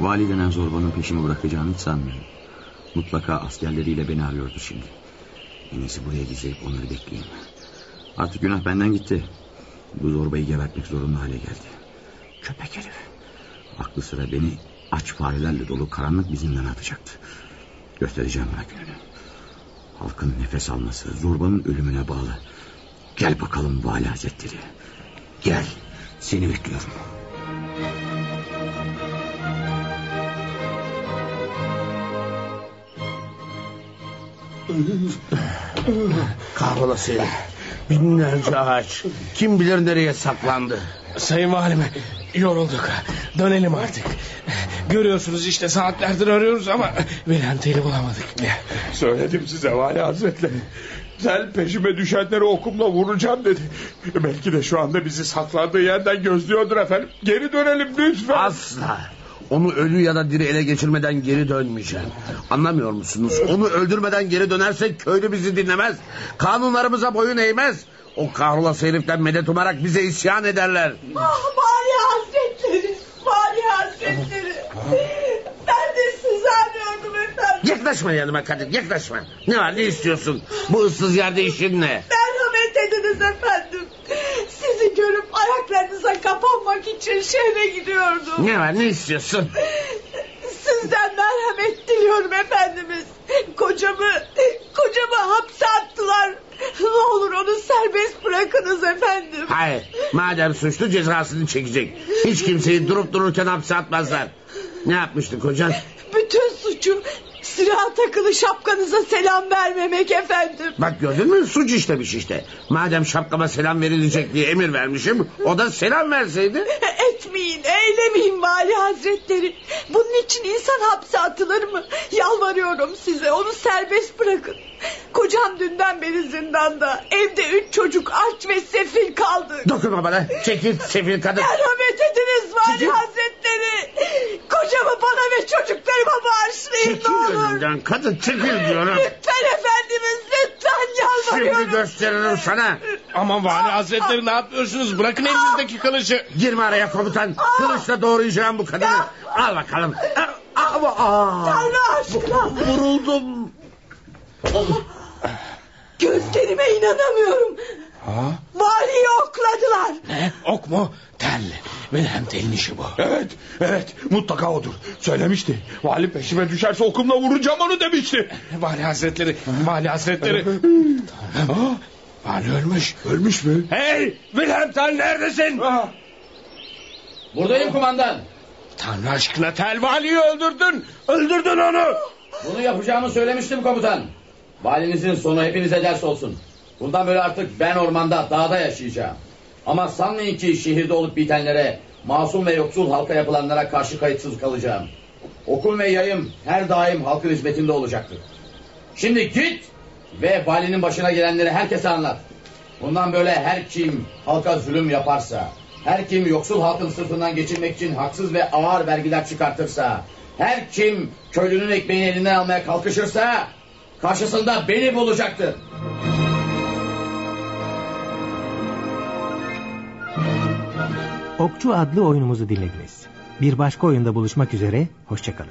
Vali denen zorbanın peşimi bırakacağını hiç sanmıyorum. Mutlaka askerleriyle beni arıyordu şimdi. En iyisi buraya gizleyip onları bekleyeyim. Artık günah benden gitti. Bu zorbayı gebertmek zorunda hale geldi. Köpek herif. Aklı sıra beni aç farelerle dolu karanlık bir atacaktı. Göstereceğim ona gününü. Halkın nefes alması zorbanın ölümüne bağlı. Gel bakalım Vali Hazretleri. Gel. Seni bekliyorum. Kahrolası herif. Binlerce ağaç. Kim bilir nereye saklandı. Sayın valim yorulduk. Dönelim artık. Görüyorsunuz işte saatlerdir arıyoruz ama Tell'i bulamadık. Söyledim size Vali Hazretleri. Tel peşime düşenleri okumla vuracağım dedi. Belki de şu anda bizi saklandığı yerden gözlüyordur efendim. Geri dönelim lütfen. Asla. Onu ölü ya da diri ele geçirmeden geri dönmeyeceğim. Anlamıyor musunuz? Onu öldürmeden geri dönersek köylü bizi dinlemez. Kanunlarımıza boyun eğmez. O kahrolası heriften medet umarak bize isyan ederler. Ah Vali Hazretleri. Vali Hazretleri. Ben de sizi arıyordum efendim. Yaklaşma yanıma kadın yaklaşma. Ne var ne istiyorsun? Bu ıssız yerde işin ne? Merhamet ediniz efendim. Ayaklarınıza kapanmak için şehre gidiyordum. Ne var ne istiyorsun? Sizden merhamet diliyorum efendimiz. Kocamı, kocamı hapse attılar. Ne olur onu serbest bırakınız efendim. Hayır madem suçlu cezasını çekecek. Hiç kimseyi durup dururken hapse atmazlar. Ne yapmıştı kocan? Bütün suçu silah takılı şapkanıza selam vermemek efendim. Bak gördün mü suç işlemiş işte. Madem şapkama selam verilecek diye emir vermişim. O da selam verseydi. Etmeyin, eylemeyin vali hazretleri. Bunun için insan hapse atılır mı? Yalvarıyorum size, onu serbest bırakın. Kocam dünden beri zindanda. Evde üç çocuk aç ve sefil kaldık. Dokunma bana çekil sefil kadın. Merhamet ediniz vali Çekil. hazretleri. Kocamı bana ve çocuklarıma bağışlayın Çekil ne olur. önümden kadın çekil diyorum. Lütfen efendimiz lütfen yalvarıyorum. Şimdi gösteririm sana. Aman vali hazretleri ne yapıyorsunuz? Bırakın elinizdeki kılıcı. Girme araya komutan. Kılıçla doğrayacağım bu kadını. Al bakalım. Ama. Tanrı aşkına. Vuruldum. Gözlerime inanamıyorum. Ha? Valiyi okladılar. Ne? Ok mu? Tel. Wilhelm Tell'in işi bu. Evet, evet mutlaka odur. Söylemişti. Vali peşime düşerse okumla vuracağım onu demişti. Vali hazretleri, vali hazretleri. Tanrım. Vali ölmüş. Ölmüş mü? Hey! Wilhelm Tell neredesin? Buradayım kumandan. Tanrı aşkına Tel valiyi öldürdün. Öldürdün onu. Bunu yapacağımı söylemiştim komutan. Valinizin sonu hepinize ders olsun. Bundan böyle artık ben ormanda, dağda yaşayacağım. Ama sanmayın ki şehirde olup bitenlere, masum ve yoksul halka yapılanlara karşı kayıtsız kalacağım. Okul ve yayım her daim halkın hizmetinde olacaktır. Şimdi git ve valinin başına gelenleri herkese anlat. Bundan böyle her kim halka zulüm yaparsa, her kim yoksul halkın sırtından geçirmek için haksız ve ağır vergiler çıkartırsa, her kim köylünün ekmeğini elinden almaya kalkışırsa, karşısında beni bulacaktır. Okçu adlı oyunumuzu dinlediniz. Bir başka oyunda buluşmak üzere, hoşçakalın.